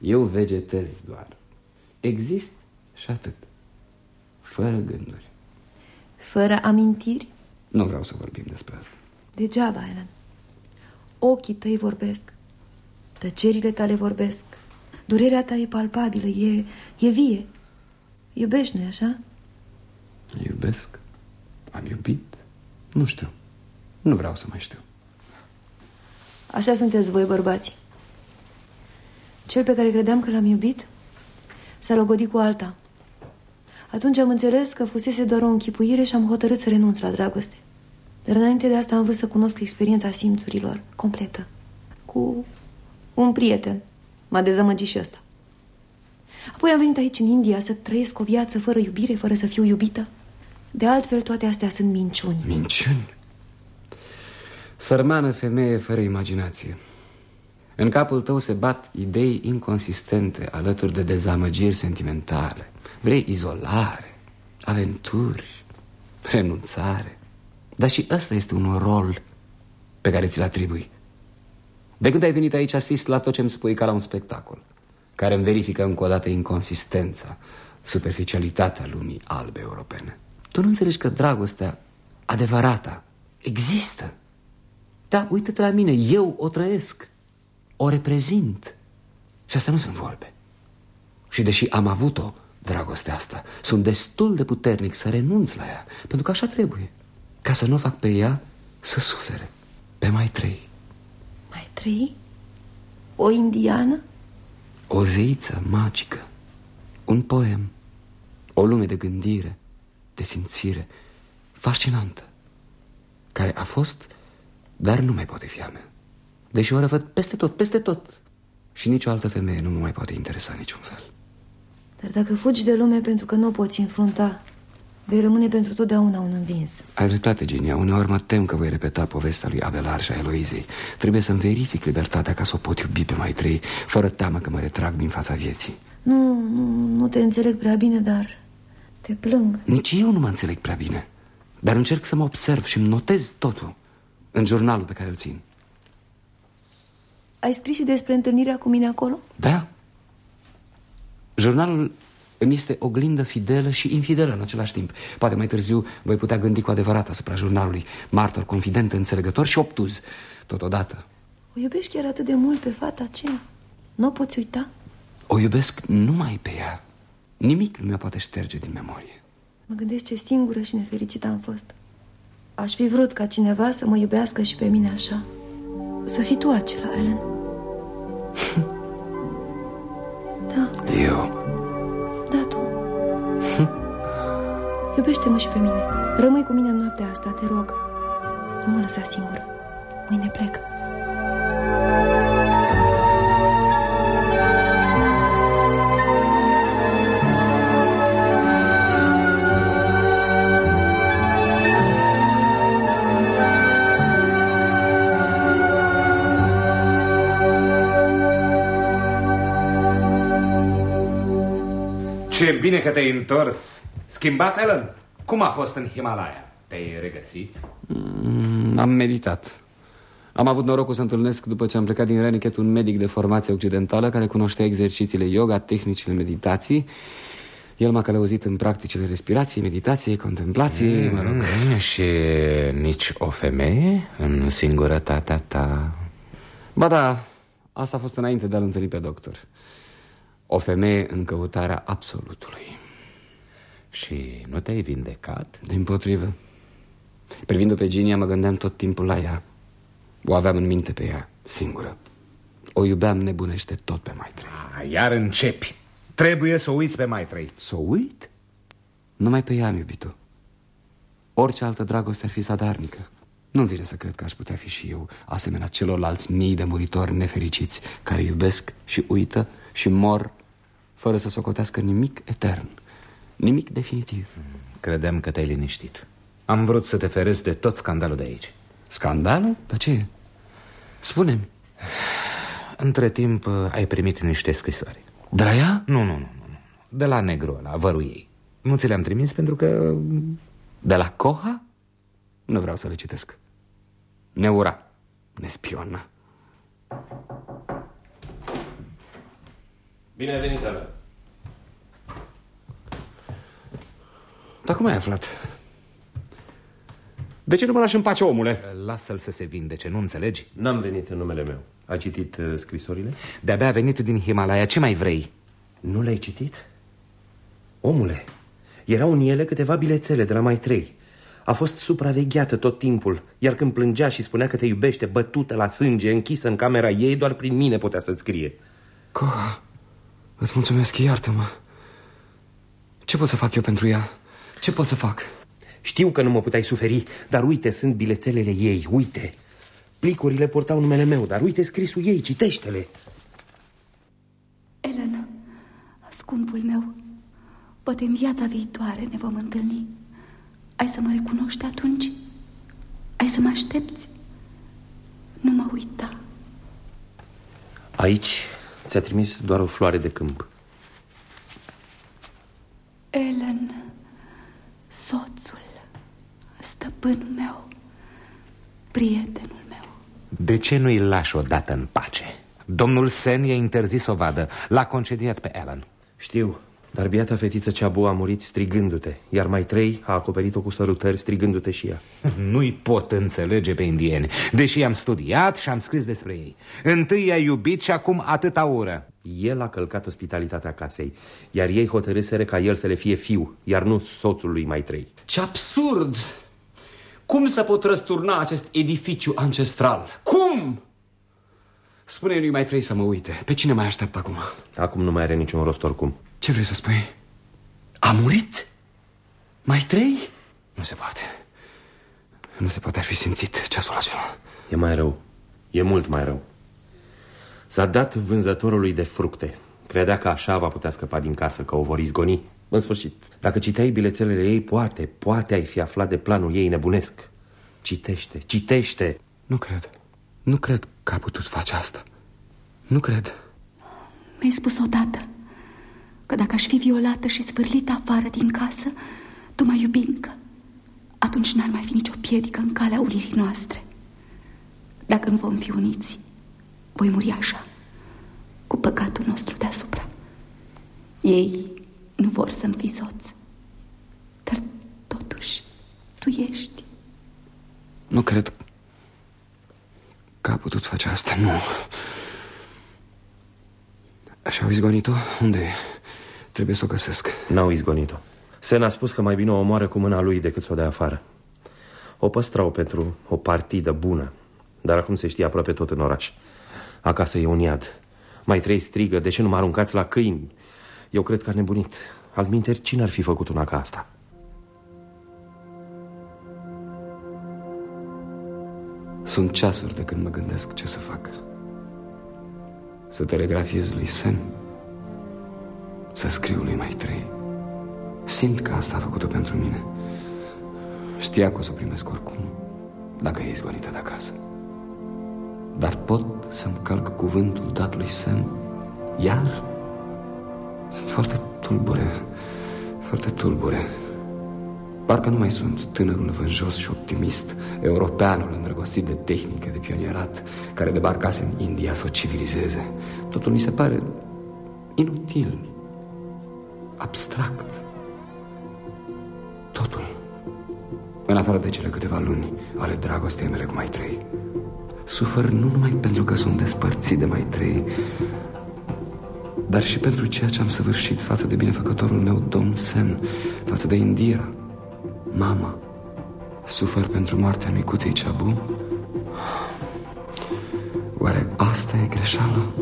Eu vegetez doar. Exist și atât. Fără gânduri. Fără amintiri? Nu vreau să vorbim despre asta. Degeaba, Ellen. Ochii tăi vorbesc. Tăcerile tale vorbesc. Durerea ta e palpabilă, e, e vie. Iubești, nu-i așa? Iubesc? Am iubit? Nu știu Nu vreau să mai știu. Așa sunteți voi, bărbați. Cel pe care credeam că l-am iubit S-a logodit cu alta. Atunci am înțeles că fusese doar o închipuire Și am hotărât să renunț la dragoste. Dar înainte de asta am vrut să cunosc experiența simțurilor Completă. Cu un prieten. M-a dezamăgit și ăsta. Apoi am venit aici în India să trăiesc o viață fără iubire, fără să fiu iubită. De altfel toate astea sunt minciuni. Minciuni? Sărmană femeie fără imaginație. În capul tău se bat idei inconsistente Alături de dezamăgiri sentimentale. Vrei izolare, aventuri, renunțare. Dar și ăsta este un rol pe care ți-l atribui. De când ai venit aici asist la tot ce îmi spui ca la un spectacol Care îmi verifică încă o dată inconsistența Superficialitatea lumii albe europene. Tu nu înțelegi că dragostea adevărată există da, uite-te la mine, eu o trăiesc O reprezint Și asta nu sunt vorbe Și deși am avut-o, dragostea asta Sunt destul de puternic să renunț la ea Pentru că așa trebuie Ca să nu fac pe ea să sufere Pe mai trei Mai trei? O indiană? O zeiță magică Un poem O lume de gândire De simțire Fascinantă Care a fost dar nu mai poate fi a mea. Deși o răvăd peste tot, peste tot. Și nicio altă femeie nu mă mai poate interesa niciun fel. Dar dacă fugi de lume pentru că nu o poți înfrunta Vei rămâne pentru totdeauna un învins. Ai dreptate, Ginia Uneori mă tem că voi repeta povestea lui Abelar și a Eloizei. Trebuie să-mi verific libertatea ca să o pot iubi pe mai trei Fără teamă că mă retrag din fața vieții. Nu, nu, nu te înțeleg prea bine, dar te plâng. Nici eu nu mă înțeleg prea bine. Dar încerc să mă observ și îmi notez totul în jurnalul pe care îl țin. Ai scris și despre întâlnirea cu mine acolo? Da. Jurnalul îmi este oglindă fidelă și infidelă în același timp. Poate mai târziu voi putea gândi cu adevărat asupra jurnalului. Martor, confident, înțelegător și obtuz Totodată. O iubești chiar atât de mult pe fata aceea? Nu o poți uita? O iubesc numai pe ea. Nimic nu mi-o poate șterge din memorie. Mă gândesc ce singură și nefericită am fost Aș fi vrut ca cineva să mă iubească și pe mine așa. Să fii tu acela, Ellen. Da. Eu? Da, tu. Iubește-mă și pe mine. Rămâi cu mine în noaptea asta, te rog. Nu mă lăsa singură. Mâine plec bine că te-ai întors. Schimbat, Ellen? Cum a fost în Himalaya? Te-ai regăsit? Mm, am meditat. Am avut norocul să întâlnesc după ce am plecat din Renichet un medic de formație occidentală care cunoștea exercițiile yoga, tehnicile meditații. El m-a călăuzit în practicile respirației, meditației, contemplației, mm, mă rog. Și nici o femeie în singurătatea ta? Ba da, asta a fost înainte de a-l întâlni pe doctor. O femeie în căutarea absolutului. Și nu te-ai vindecat? Din potrivă. Privind-o pe Ginia mă gândeam tot timpul la ea. O aveam în minte pe ea, singură. O iubeam nebunește tot pe mai trei. Ah, Iar începi. Trebuie să o uiți pe mai trei. Să o uit? Numai pe ea am iubit-o. Orice altă dragoste ar fi zadarnică. Nu vine să cred că aș putea fi și eu Asemenea celorlalți mii de muritori nefericiți Care iubesc și uită și mor fără să socotească nimic etern, nimic definitiv. Credeam că te-ai liniștit. Am vrut să te ferezi de tot scandalul de aici. Scandalul? Dar ce? Spune-mi. Între timp ai primit niște scrisori. De la ea? Nu, nu, nu, nu. De la negru, la vărul ei. Nu ți le-am trimis pentru că... De la Coha? Nu vreau să le citesc. Ne ura. Ne spioană. Bine ai venit, Alan. Dar cum ai aflat? De ce nu mă lași în pace, omule? Lasă-l să se vindece, nu înțelegi? N-am venit în numele meu. A citit uh, scrisorile? De-abia a venit din Himalaya, ce mai vrei? Nu le-ai citit? Omule, erau în ele câteva bilețele de la mai trei. A fost supravegheată tot timpul, iar când plângea și spunea că te iubește, bătută la sânge, închisă în camera ei, doar prin mine putea să-ți scrie. Coha, îți mulțumesc, iartă-mă. Ce pot să fac eu pentru ea? Ce pot să fac? Știu că nu mă puteai suferi, dar uite, sunt bilețelele ei, uite. Plicurile portau numele meu, dar uite scrisul ei, citește-le. Elena, scumpul meu, poate în viața viitoare ne vom întâlni. Ai să mă recunoști atunci? Ai să mă aștepți? Nu mă uita. Aici ți-a trimis doar o floare de câmp. Ellen, soțul, stăpânul meu, prietenul meu. De ce nu-i lași odată în pace? Domnul Sen i-a interzis o vadă. L-a concediat pe Ellen Știu, dar biata fetiță Ceabu a murit strigându-te Iar mai trei a acoperit-o cu sărutări strigându-te și ea. Nu-i pot înțelege pe indieni Deși am studiat și am scris despre ei. Întâi i-a iubit și acum atâta ură El a călcat ospitalitatea casei Iar ei hotărâsere ca el să le fie fiu Iar nu soțul lui mai trei Ce absurd! Cum să pot răsturna acest edificiu ancestral? Cum? Spune lui mai trei să mă uite. Pe cine mai aștept acum? Acum nu mai are niciun rost oricum. Ce vrei să spui? A murit? Mai trei? Nu se poate. Nu se poate, ar fi simțit ceasul acela. E mai rău. E mult mai rău. S-a dat vânzătorului de fructe. Credea că așa va putea scăpa din casă, că o vor izgoni. În sfârșit, dacă citeai bilețelele ei, poate, poate ai fi aflat de planul ei nebunesc. Citește, citește. Nu cred. Nu cred că a putut face asta. Nu cred. Mi-ai spus odată că dacă aș fi violată și zvârlită afară din casă, tu m-ai iubi încă. Atunci n-ar mai fi nicio piedică în calea unirii noastre. Dacă nu vom fi uniți, voi muri așa, cu păcatul nostru deasupra. Ei nu vor să-mi fii soț, dar totuși tu ești. Nu cred că a putut face asta, nu. Așa au izgonit-o? Unde e? Trebuie să o găsesc. N-au izgonit-o. Sen a spus că mai bine o omoară cu mâna lui decât să o dea afară. O păstrau pentru o partidă bună, dar acum se știe aproape tot în oraș. Acasă e un iad. Mai trei strigă, de ce nu mă aruncați la câini? Eu cred că a nebunit. Altminteri, cine ar fi făcut una ca asta? Sunt ceasuri de când mă gândesc ce să fac. Să telegrafiez lui Sen Să scriu lui mai trei Simt că asta a făcut-o pentru mine Știa că o să o primesc oricum Dacă e izgonită de acasă Dar pot să-mi calc cuvântul dat lui Sen Iar Sunt foarte tulbure Foarte tulbure Parcă nu mai sunt tânărul vânjos și optimist, europeanul îndrăgostit de tehnică, de pionierat, care debarcase în India să o civilizeze. Totul mi se pare inutil, abstract. Totul. În afară de cele câteva luni ale dragostei mele cu mai trei. Sufăr nu numai pentru că sunt despărțit de mai trei, dar și pentru ceea ce am săvârșit față de binefăcătorul meu, domn Sen, față de Indira, Mama, sufăr pentru moartea micuței Ceabu? Oare asta e greșeala?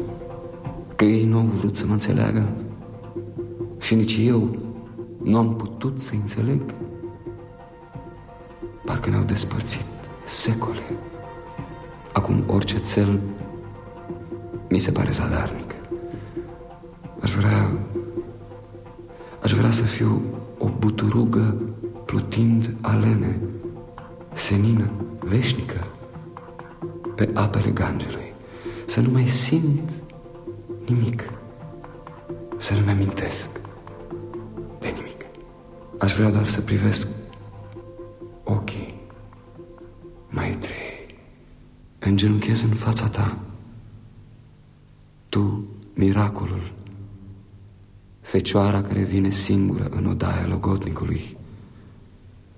Că ei nu au vrut să mă înțeleagă? Și nici eu nu am putut să înțeleg? Parcă ne-au despărțit secole. Acum orice cel mi se pare zadarnic. Aș vrea Aș vrea să fiu o buturugă plutind alene, senină, veșnică, pe apele Gangelui. Să nu mai simt nimic, să nu-mi amintesc de nimic. Aș vrea doar să privesc ochii Îngenunchez în fața ta, tu, miracolul, fecioara care vine singură în odaia logodnicului,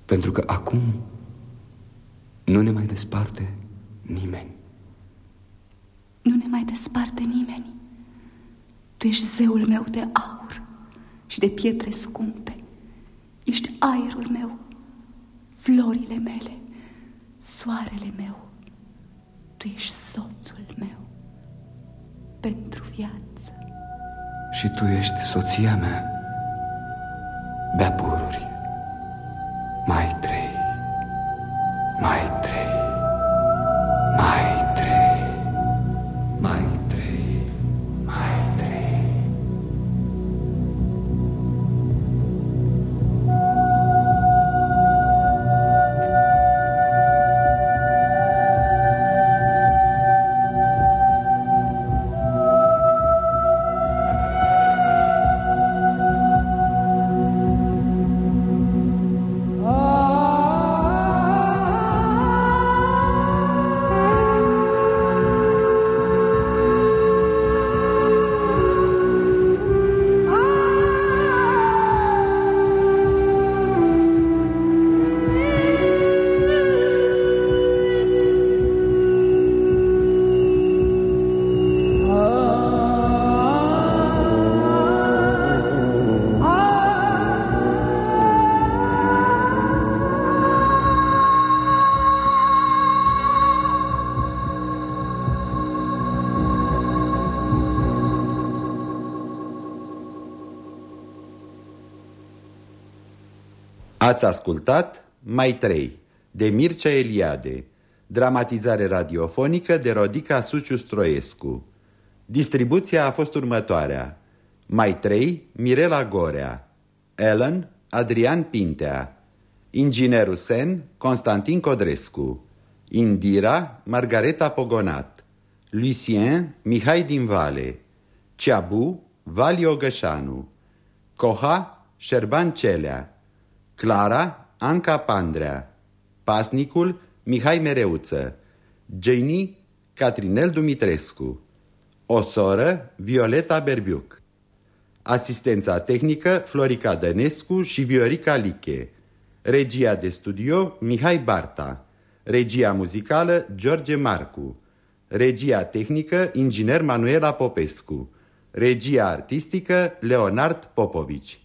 pentru că acum nu ne mai desparte nimeni. Nu ne mai desparte nimeni. Tu ești zeul meu de aur și de pietre scumpe. Ești aerul meu, florile mele, soarele meu. Tu ești soțul meu pentru viață. Și tu ești soția mea, bea pururi, mai trei, mai trei, mai Ați ascultat Mai trei de Mircea Eliade. Dramatizare radiofonică de Rodica Suciu Stroescu. Distribuția a fost următoarea. Mai trei Mirela Gorea. Ellen Adrian Pintea. Inginerul Sen Constantin Codrescu. Indira Margareta Pogonat. Lucien Mihai din Vale Ceabu Vali Ogășanu. Coha Șerban Celea Clara Anca Pandrea. Pasnicul Mihai Mereuță. Jenny Catrinel Dumitrescu. O soră Violeta Berbiuc. Asistența tehnică Florica Dănescu și Viorica Liche. Regia de studio Mihai Barta. Regia muzicală George Marcu. Regia tehnică Inginer Manuela Popescu. Regia artistică Leonard Popovici